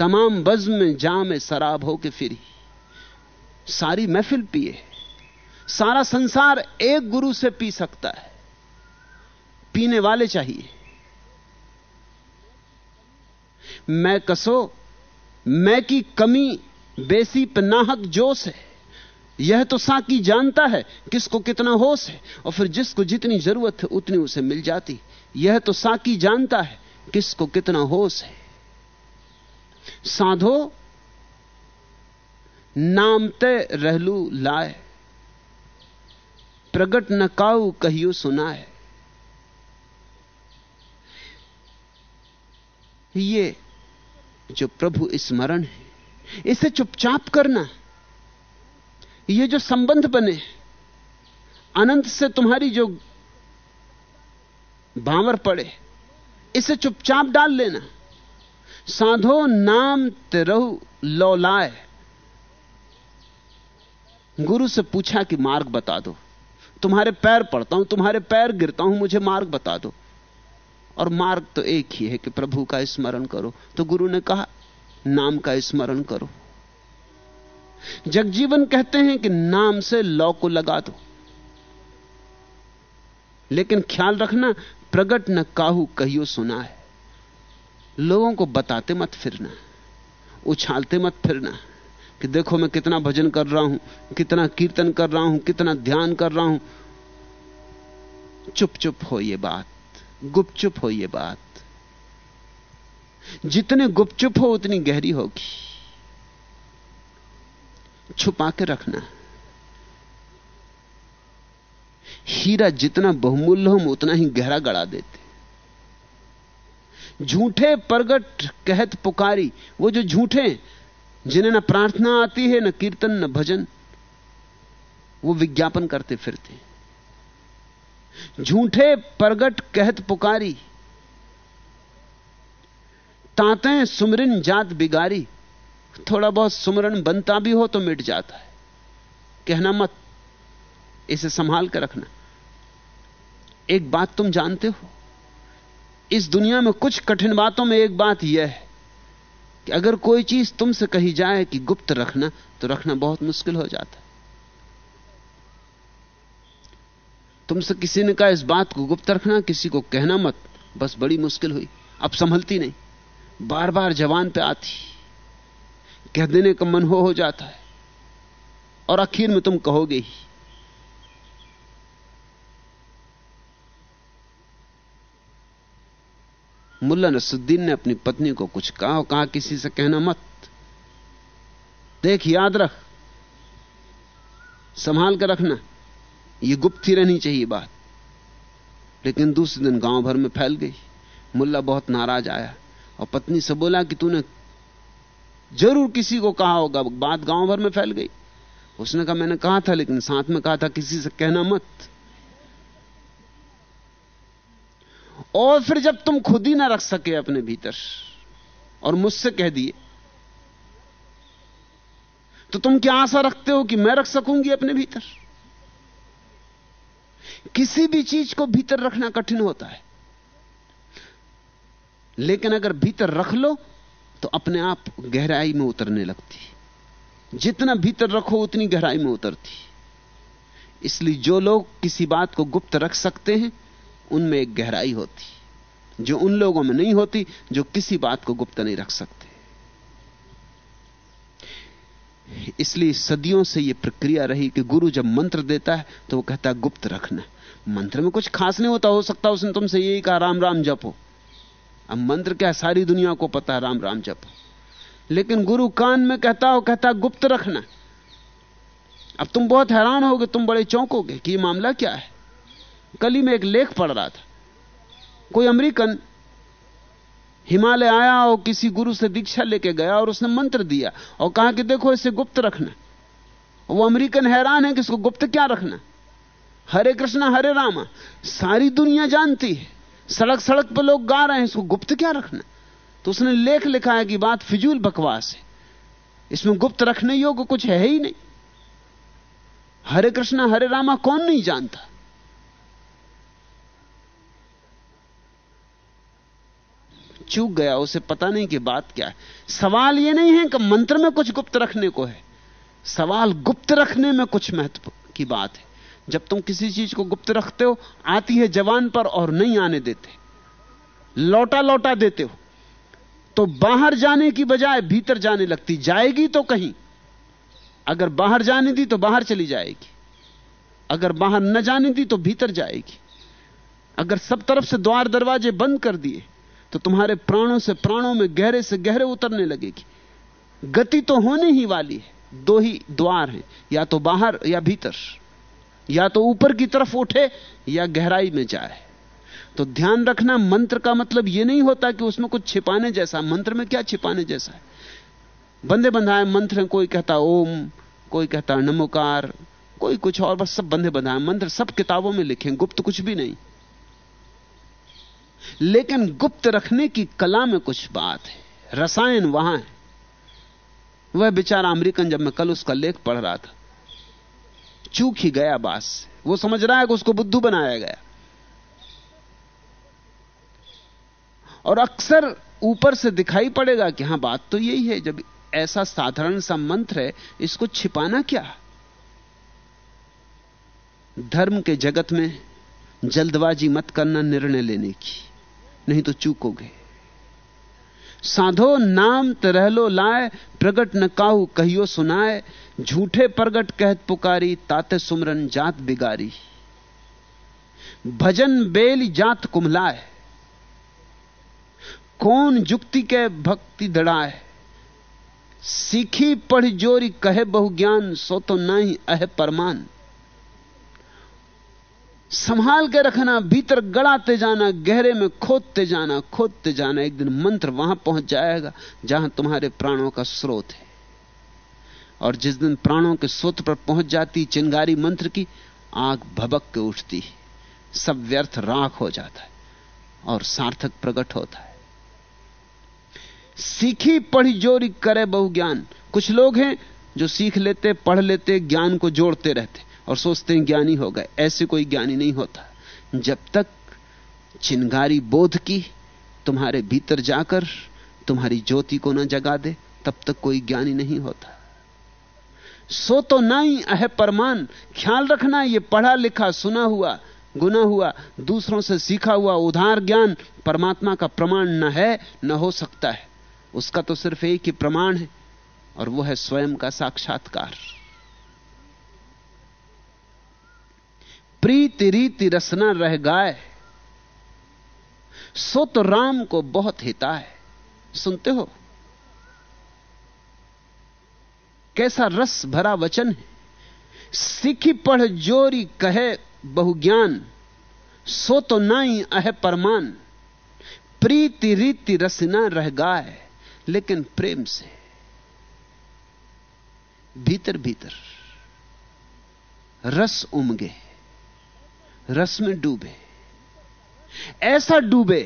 तमाम बज में जाम शराब हो के फिरी। सारी महफिल पिए। सारा संसार एक गुरु से पी सकता है। पीने वाले चाहिए। मैं कसो, मैं की कमी, बेसी पनाहक जोश है। यह तो साकी जानता है किसको कितना होश है, और फिर जिसको जितनी ज़रूरत है उतनी उसे मिल जाती। यह तो साकी जानता है किसको कितना होश है। साधो नामते रहलू लाए प्रगट न काऊ कहियो सुना है ये जो प्रभु स्मरण है, इसे चुपचाप करना ये जो संबंध बने अनंत से तुम्हारी जो भावर पड़े, इसे चुपचाप डाल लेना। साधो नाम तेरहु लौलाए गुरु से पूछा कि मार्ग बता दो। तुम्हारे पैर पड़ता हूँ, तुम्हारे पैर गिरता हूँ, मुझे मार्ग बता दो। और मार्ग तो एक ही है कि प्रभु का स्मरण करो। तो गुरु ने कहा, नाम का स्मरण करो। जगजीवन कहते हैं कि नाम से लौ को लगा दो। लेकिन ख्याल रखना, प्रगट न काहू कहियो सुना है लोगों को बताते मत फिरना, उछालते मत फिरना कि देखो मैं कितना भजन कर रहा हूँ, कितना कीर्तन कर रहा हूँ, कितना ध्यान कर रहा हूँ। चुप चुप हो ये बात, गुपचुप हो ये बात। जितने गुपचुप हो उतनी गहरी होगी। छुपा के रखना। हीरा जितना बहुमूल्य हम उतना ही गहरा गड़ा देते। झूठे प्रगट कहत पुकारी, वो जो झूठे जिन्हें न प्रार्थना आती है, न कीर्तन, न भजन, वो विज्ञापन करते फिरते झूठे प्रगट कहत पुकारी, ताते सुमरन जात बिगारी, थोड़ा बहुत सुमरन बनता भी हो तो मिट जाता है। कहना मत, इसे संभाल कर रखना। एक बात तुम जानते हो? इस दुनिया में कुछ कठिन बातों में एक बात यह है कि अगर कोई चीज़ तुमसे कही जाए कि गुप्त रखना तो रखना बहुत मुश्किल हो जाता है। तुमसे किसी ने कहा, इस बात को गुप्त रखना, किसी को कहना मत। बस बड़ी मुश्किल हुई। अब संभलती नहीं। बार बार जवान पे आती। कह देने का मन हो हो जाता है। और आखिर में तुम कहोगे ही। मुल्ला नसुद्दीन ने अपनी पत्नी को कुछ कहा और कहा, किसी से कहना मत। देख, याद रख। संभाल कर रखना। यह गुप्त ही रहनी चाहिए बात। लेकिन दूसरे दिन गाँव भर में फैल गई। मुल्ला बहुत नाराज़ आया और पत्नी से बोला कि तूने ज़रूर किसी को कहा होगा। बात गाँव भर में फैल गई। उसने कहा, मैंने कहा था, लेकिन साथ में कहा था, किसी से कहना मत। और फिर जब तुम खुद ही ना रख सके अपने भीतर, और मुझसे कह दिए तो तुम क्या आशा रखते हो कि मैं रख सकूँगी अपने भीतर? किसी भी चीज़ को भीतर रखना कठिन होता है। लेकिन अगर भीतर रख लो तो अपने आप गहराई में उतरने लगती जितना भीतर रखो, उतनी गहराई में उतरती इसलिए जो लोग किसी बात को गुप्त रख सकते हैं उनमें एक गहराई होती, जो उन लोगों में नहीं होती, जो किसी बात को गुप्त नहीं रख सकते। इसलिए सदियों से यह प्रक्रिया रही कि गुरु जब मंत्र देता है तो वो कहता है, गुप्त रखना। मंत्र में कुछ खास नहीं होता, हो सकता उसने तुमसे यही कहा, राम राम जपो। अब मंत्र क्या सारी दुनिया को पता है, राम राम जपो। लेकिन गुरु कान में कहता हो, कहता गुप्त रखना। अब तुम बहुत हैरान होगे, तुम बड़े चौंकोगे कि यह मामला क्या है? कल ही में एक लेख पढ़ रहा था। कोई अमेरिकन हिमालय आया और किसी गुरु से दीक्षा लेके गया और उसने मंत्र दिया और कहा कि देखो, इसे गुप्त रखना। वो अमेरिकन हैरान है कि इसको गुप्त क्या रखना। हरे कृष्णा, हरे रामा, सारी दुनिया जानती है। सड़क सड़क पर लोग गा रहे हैं, इसको गुप्त क्या रखना। तो उसने लेख लिखा है कि बात फिजूल बकवास है। इसमें गुप्त रखने योग्य कुछ है ही नहीं। हरे कृष्णा, हरे रामा कौन नहीं जानता? चूक गया, उसे पता नहीं कि बात क्या है। सवाल यह नहीं है कि मंत्र में कुछ गुप्त रखने को है। सवाल गुप्त रखने में कुछ महत्व की बात है। जब तुम किसी चीज़ को गुप्त रखते हो, आती है जवान पर और नहीं आने देते। लौटा लौटा देते हो। तो बाहर जाने की बजाय भीतर जाने लगती। जाएगी तो कहीं। अगर बाहर जाने दी तो बाहर चली जाएगी। अगर बाहर न जाने दी तो भीतर जाएगी। अगर सब तरफ़ से द्वार दरवाजे बंद कर दिए तो तुम्हारे प्राणों से प्राणों में गहरे से गहरे उतरने लगेगी। गति तो होने ही वाली है। दो ही द्वार हैं। या तो बाहर या भीतर। या तो ऊपर की तरफ़ उठे या गहराई में जाए। तो ध्यान रखना, मंत्र का मतलब यह नहीं होता कि उसमें कुछ छिपाने जैसा। मंत्र में क्या छिपाने जैसा है? बंधे बंधाए मंत्र कोई कहता ओम, कोई कहता नमोकार, कोई कुछ और, बस सब बंधे बंधाए मंत्र। सब किताबों में लिखे गुप्त कुछ भी नहीं। लेकिन गुप्त रखने की कला में कुछ बात है। रसायन वहाँ है। वह बेचारा अमेरिकन, जब मैं कल उसका लेख पढ़ रहा था, चूक ही गया बास वो समझ रहा है कि उसको बुद्धू बनाया गया। और अक्सर ऊपर से दिखाई पड़ेगा कि हाँ, बात तो यही है, जब ऐसा साधारण सा मंत्र है, इसको छिपाना क्या? धर्म के जगत में जल्दबाजी मत करना निर्णय लेने की। नहीं तो चूकोगे। साधो नाम तरह लो लाए, प्रगट न काहू कहियो सुनाए, झूठे प्रगट कहत पुकारी, ताते सुमरन जात बिगारी। भजन बेल जात कुमलाए, कौन जुक्ति के भक्ति दड़ाए। सीखी पढ़ जोरी कहे बहु ज्ञान, सो तो नहीं अह परमान। संभाल के रखना, भीतर गड़ाते जाना, गहरे में खोदते जाना खोदते जाना, एक दिन मंत्र वहाँ पहुँच जाएगा, जहाँ तुम्हारे प्राणों का स्रोत है। और जिस दिन प्राणों के स्रोत पर पहुँच जाती, चिंगारी मंत्र की, आग भबक के उठती है। सब व्यर्थ राख हो जाता है और सार्थक प्रकट होता है। सीखी, पढ़ी, जोरी करे बहु ज्ञान कुछ लोग हैं जो सीख लेते, पढ़ लेते, ज्ञान को जोड़ते रहते। और सोचते हैं ज्ञानी हो गए। ऐसे कोई ज्ञानी नहीं होता। जब तक चिंगारी बोध की तुम्हारे भीतर जाकर तुम्हारी ज्योति को न जगा दे, तब तक कोई ज्ञानी नहीं होता। सो तो ना ही अह परमान, ख्याल रखना, ये पढ़ा लिखा, सुना हुआ, गुना हुआ, दूसरों से सीखा हुआ उधार ज्ञान परमात्मा का प्रमाण न है, न हो सकता है। उसका तो सिर्फ़ एक ही प्रमाण है, और वो है स्वयं का साक्षात्कार। प्रीति रीति रसना रह गाय सो तो राम को बहुत हिता है सुनते हो? कैसा रस भरा वचन है। सीखी पढ़ जोरी कहे बहुज्ञान। सो तो नाई अह परमान। प्रीति रीति रसना रह गाय लेकिन प्रेम से। भीतर भीतर रस उमगे। रस में डूबे। ऐसा डूबे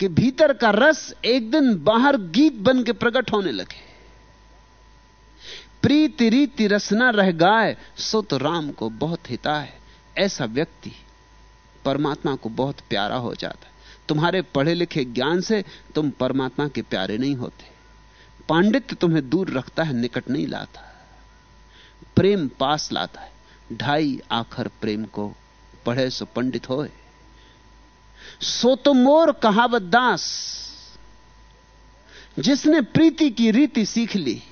कि भीतर का रस एक दिन बाहर गीत बन के प्रकट होने लगे। प्रीति रीति रसना रह गाय सो तो राम को बहुत हिता है ऐसा व्यक्ति परमात्मा को बहुत प्यारा हो जाता है। तुम्हारे पढ़े लिखे ज्ञान से तुम परमात्मा के प्यारे नहीं होते। पांडित्य तुम्हें दूर रखता है, निकट नहीं लाता। प्रेम पास लाता है, ढाई आखर प्रेम को पढ़े सो पंडित होए। सो तो मोर कहावत दास, जिसने प्रीति की रीति सीख ली,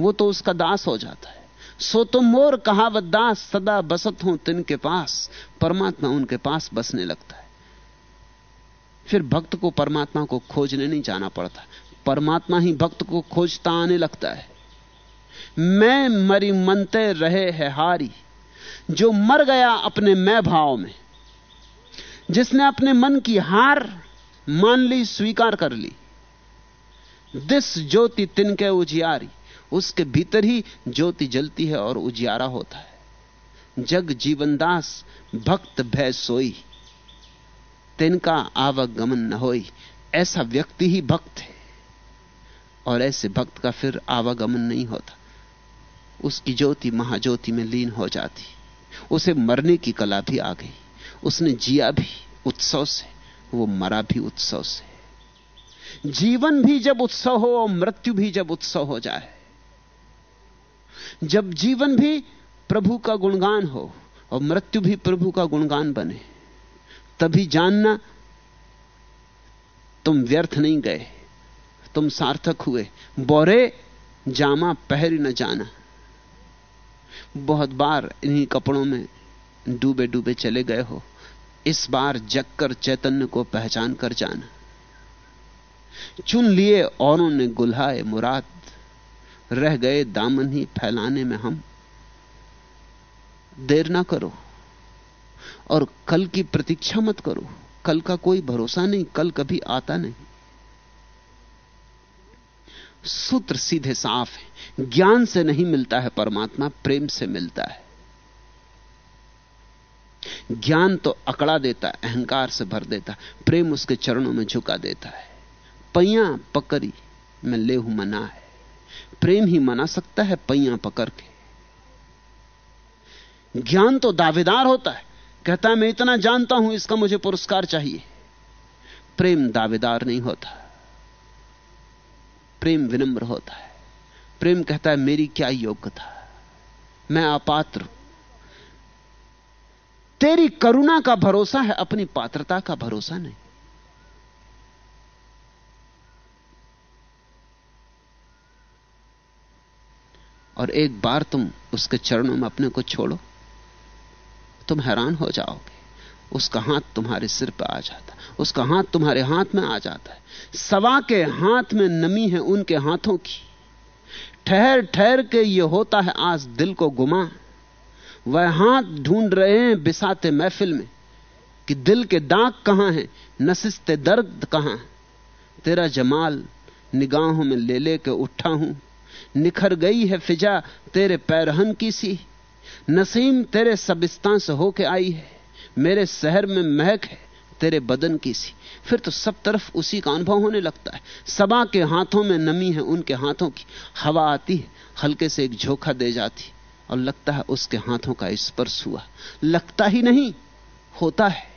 वो तो उसका दास हो जाता है। सो तो मोर कहावत दास, सदा बसत हूँ तिनके पास, परमात्मा उनके पास बसने लगता है। फिर भक्त को परमात्मा को खोजने नहीं जाना पड़ता। परमात्मा ही भक्त को खोजता आने लगता है। मैं मरी, मनते रहे है हारी। जो मर गया अपने मैं भाव में। जिसने अपने मन की हार मान ली, स्वीकार कर ली। दिस ज्योति तिनके उजियारी। उसके भीतर ही ज्योति जलती है और उजियारा होता है। जग जीवनदास भक्त भय सोई। तिनका आवागमन न होई। ऐसा व्यक्ति ही भक्त है। और ऐसे भक्त का फिर आवागमन नहीं होता। उसकी ज्योति महाज्योति में लीन हो जाती। उसे मरने की कला भी आ गई। उसने जिया भी उत्सव से, वो मरा भी उत्सव से। जीवन भी जब उत्सव हो और मृत्यु भी जब उत्सव हो जाए, जब जीवन भी प्रभु का गुणगान हो और मृत्यु भी प्रभु का गुणगान बने, तभी जानना तुम व्यर्थ नहीं गए, तुम सार्थक हुए। बोरे जामा पहरी न जाना। बहुत बार इन्हीं कपड़ों में डूबे डूबे चले गए हो। इस बार जगकर चैतन्य को पहचान कर जाना। चुन लिए औरों ने गुल्हाए मुराद। रह गए दामन ही फैलाने में हम। देर ना करो। और कल की प्रतीक्षा मत करो। कल का कोई भरोसा नहीं, कल कभी आता नहीं। सूत्र सीधे साफ़ है। ज्ञान से नहीं मिलता है, परमात्मा प्रेम से मिलता है। ज्ञान तो अकड़ा देता अहंकार से भर देता प्रेम उसके चरणों में झुका देता है। पैया पकड़ी में लेहू मना है। प्रेम ही मना सकता है पैया पकड़ के। ज्ञान तो दावेदार होता है, कहता है, मैं इतना जानता हूँ, इसका मुझे पुरस्कार चाहिए। प्रेम दावेदार नहीं होता। प्रेम विनम्र होता है। प्रेम कहता है, मेरी क्या योग्यता मैं अपात्र तेरी करुणा का भरोसा है, अपनी पात्रता का भरोसा नहीं। और एक बार तुम उसके चरणों में अपने को छोड़ो, तुम हैरान हो जाओगे। उसका हाथ तुम्हारे सिर पर आ जाता उसका हाथ तुम्हारे हाथ में आ जाता है। सवा के हाथ में नमी है उनके हाथों की। ठहर ठहर के ये होता है आज दिल को गुमा वह हाथ ढूंढ रहे हैं बिसाते महफिल में कि दिल के दाग कहाँ हैं नसिस्ते दर्द कहाँ तेरा जमाल निगाहों में ले लेके उठा हूँ। निखर गई है फिजा तेरे पैरहन की सी। नसीम तेरे सबिस्तां से होके आई है। मेरे शहर में महक है, तेरे बदन की सी। फिर तो सब तरफ़ उसी का अनुभव होने लगता है। सबा के हाथों में नमी है, उनके हाथों की हवा आती है, हल्के से एक झोंका दे जाती और लगता है उसके हाथों का स्पर्श हुआ। लगता ही नहीं, होता है।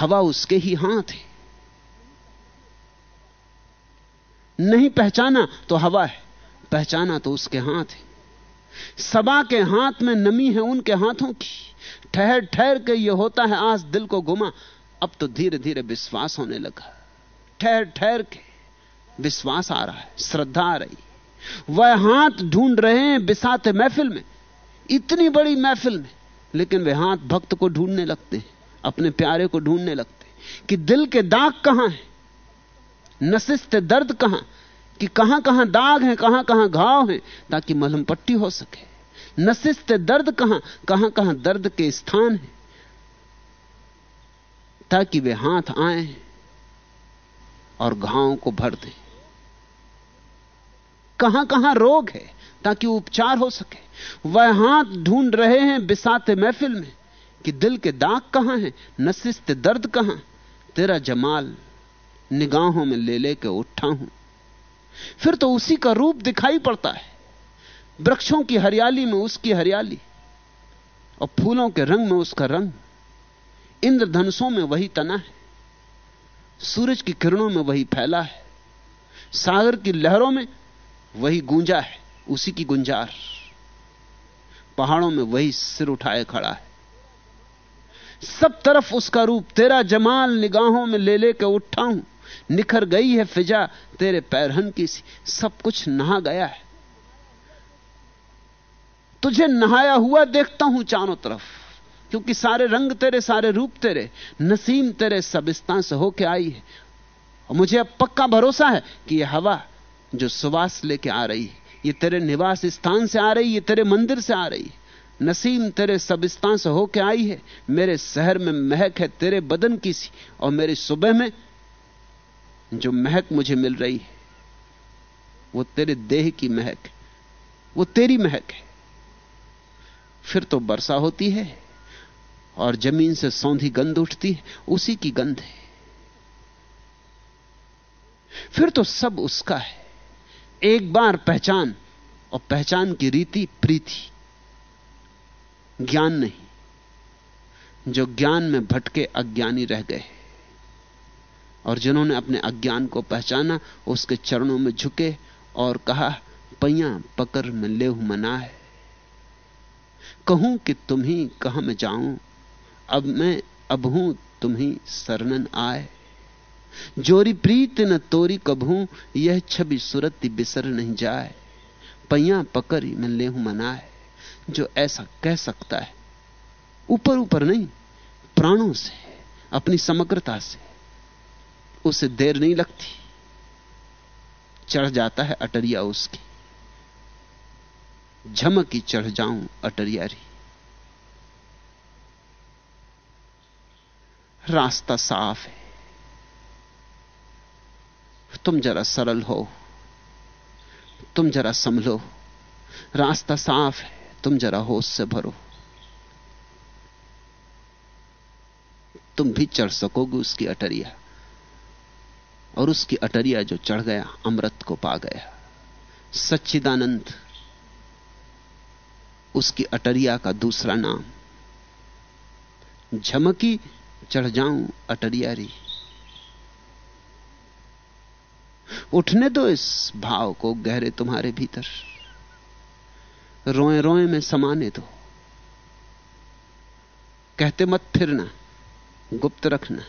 हवा उसके ही हाथ है। नहीं पहचाना तो हवा है, पहचाना तो उसके हाथ है। सबा के हाथ में नमी है, उनके हाथों की। ठहर ठहर के ये होता है आज दिल को घुमा। अब तो धीरे धीरे विश्वास होने लगा। ठहर ठहर के विश्वास आ रहा है, श्रद्धा आ रही वह हाथ ढूंढ रहे हैं बिसाते महफिल में। इतनी बड़ी महफिल में, लेकिन वे हाथ भक्त को ढूँढने लगते हैं, अपने प्यारे को ढूँढने लगते हैं कि दिल के दाग कहाँ है? नशिस्त दर्द कहाँ? कि कहाँ कहाँ दाग है कहाँ कहाँ घाव है, ताकि मलहम पट्टी हो सके। नशिस्त दर्द कहाँ कहाँ कहाँ दर्द के स्थान हैं? ताकि वे हाथ आए और घावों को भर दें। कहाँ कहाँ रोग है ताकि उपचार हो सके? वह हाथ ढूंढ रहे हैं बिसाते महफिल में कि दिल के दाग कहाँ हैं? नशिस्त दर्द कहाँ? तेरा जमाल निगाहों में ले लेके उठा हूँ। फिर तो उसी का रूप दिखाई पड़ता है। वृक्षों की हरियाली में उसकी हरियाली और फूलों के रंग में उसका रंग। इंद्रधनुषों में वही तना है। सूरज की किरणों में वही फैला है। सागर की लहरों में वही गूंजा है, उसी की गुंजार। पहाड़ों में वही सिर उठाए खड़ा है। सब तरफ़ उसका रूप, तेरा जमाल निगाहों में ले लेकर उठा हूँ। निखर गई है फिजा तेरे पैरहन की सी। सब कुछ नहा गया है। तुझे नहाया हुआ देखता हूँ चारों तरफ़। क्योंकि सारे रंग तेरे, सारे रूप तेरे। नसीम तेरे सबिस्तान से होके आई है। और मुझे अब पक्का भरोसा है कि यह हवा जो सुवास लेके आ रही है, ये तेरे निवास स्थान से आ रही है तेरे मंदिर से आ रही नसीम तेरे सबिस्तान से होके आई है। मेरे शहर में महक है तेरे बदन की सी, और मेरी सुबह में जो महक मुझे मिल रही है, वो तेरे देह की महक वो तेरी महक है। फिर तो वर्षा होती है और ज़मीन से सौंधी गंध उठती है। उसी की गंध है। फिर तो सब उसका है। एक बार पहचान और पहचान की रीति प्रीति। ज्ञान नहीं, जो ज्ञान में भटके अज्ञानी रह गए। और जिन्होंने अपने अज्ञान को पहचाना, उसके चरणों में झुके और कहा पैया पकड़ में ले मना है कहूँ कि तुम ही कहा मैं जाऊँ? अब मैं, अब हूँ तुम ही सरनन आए। जोरी प्रीत न तोरी कभू यह छवि सुरत बिसर नहीं जाए। पैया पकड़ मैं ले है जो ऐसा कह सकता है। ऊपर ऊपर नहीं, प्राणों से, अपनी समग्रता से। उसे देर नहीं लगती। चढ़ जाता है अटरिया उसकी। झमक चढ़ जाऊँ अटरियारी। रास्ता साफ़ है। तुम जरा सरल हो। तुम जरा संभलो। रास्ता साफ़ है। तुम जरा होश से भरो। तुम भी चढ़ सकोगे उसकी अटरिया। और उसकी अटरिया जो चढ़ गया, अमृत को पा गया। सच्चिदानंद उसकी अटरिया का दूसरा नाम। झमकी चढ़ जाऊँ अटरियारी उठने दो इस भाव को गहरे तुम्हारे भीतर। रोए रोए में समाने दो। कहते मत फिरना, गुप्त रखना।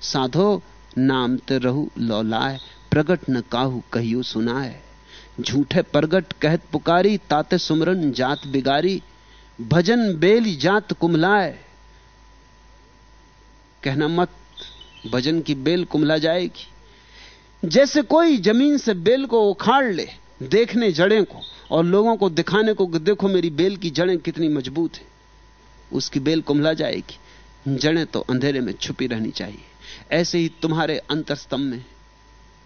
साधो नाम ते रहू लौलाए प्रगट न काहू, कहियो सुनाए झूठे प्रगट कहत पुकारी, ताते सुमरन जात बिगारी, भजन बेल जात कुमलाए। कहना मत, भजन की बेल कुमला जाएगी। जैसे कोई ज़मीन से बेल को उखाड़ ले, देखने जड़ें को और लोगों को दिखाने को देखो मेरी बेल की जड़ें कितनी मज़बूत है। उसकी बेल कुमला जाएगी। जड़ें तो अंधेरे में छुपी रहनी चाहिए। ऐसे ही तुम्हारे अंतरस्तंभ में,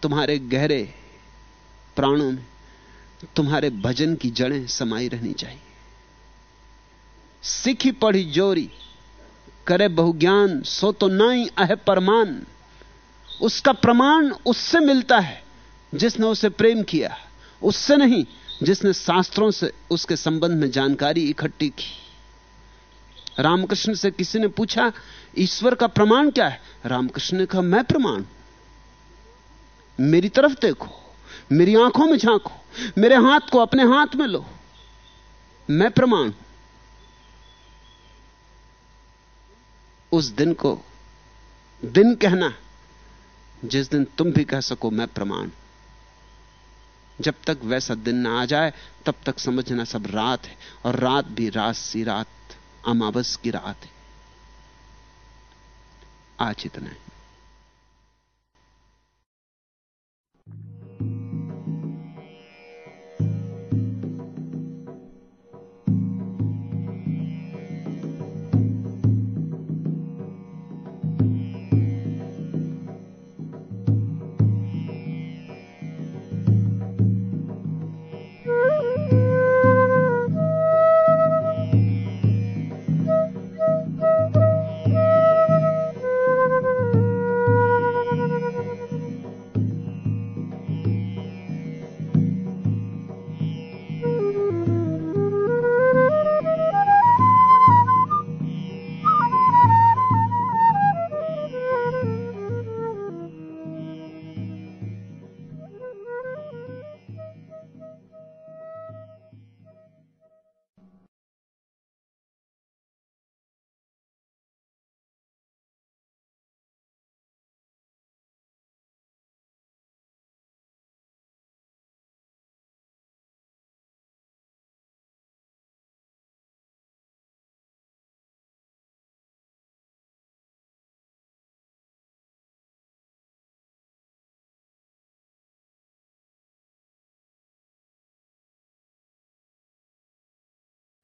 तुम्हारे गहरे प्राणों में तुम्हारे भजन की जड़ें समाई रहनी चाहिए। सिखी पढ़ी जोरी, करे बहुज्ञान, सो तो नाई अह परमान। उसका प्रमाण उससे मिलता है, जिसने उसे प्रेम किया। उससे नहीं, जिसने शास्त्रों से उसके संबंध में जानकारी इकट्ठी की। रामकृष्ण से किसी ने पूछा, ईश्वर का प्रमाण क्या है? रामकृष्ण ने कहा, मैं प्रमाण। मेरी तरफ़ देखो। मेरी आँखों में झांको, मेरे हाथ को अपने हाथ में लो। मैं प्रमाण उस दिन को दिन कहना जिस दिन तुम भी कह सको, मैं प्रमाण जब तक वैसा दिन ना आ जाए, तब तक समझना सब रात है, और रात भी रात सी रात, अमावस की रात है। आज इतना है।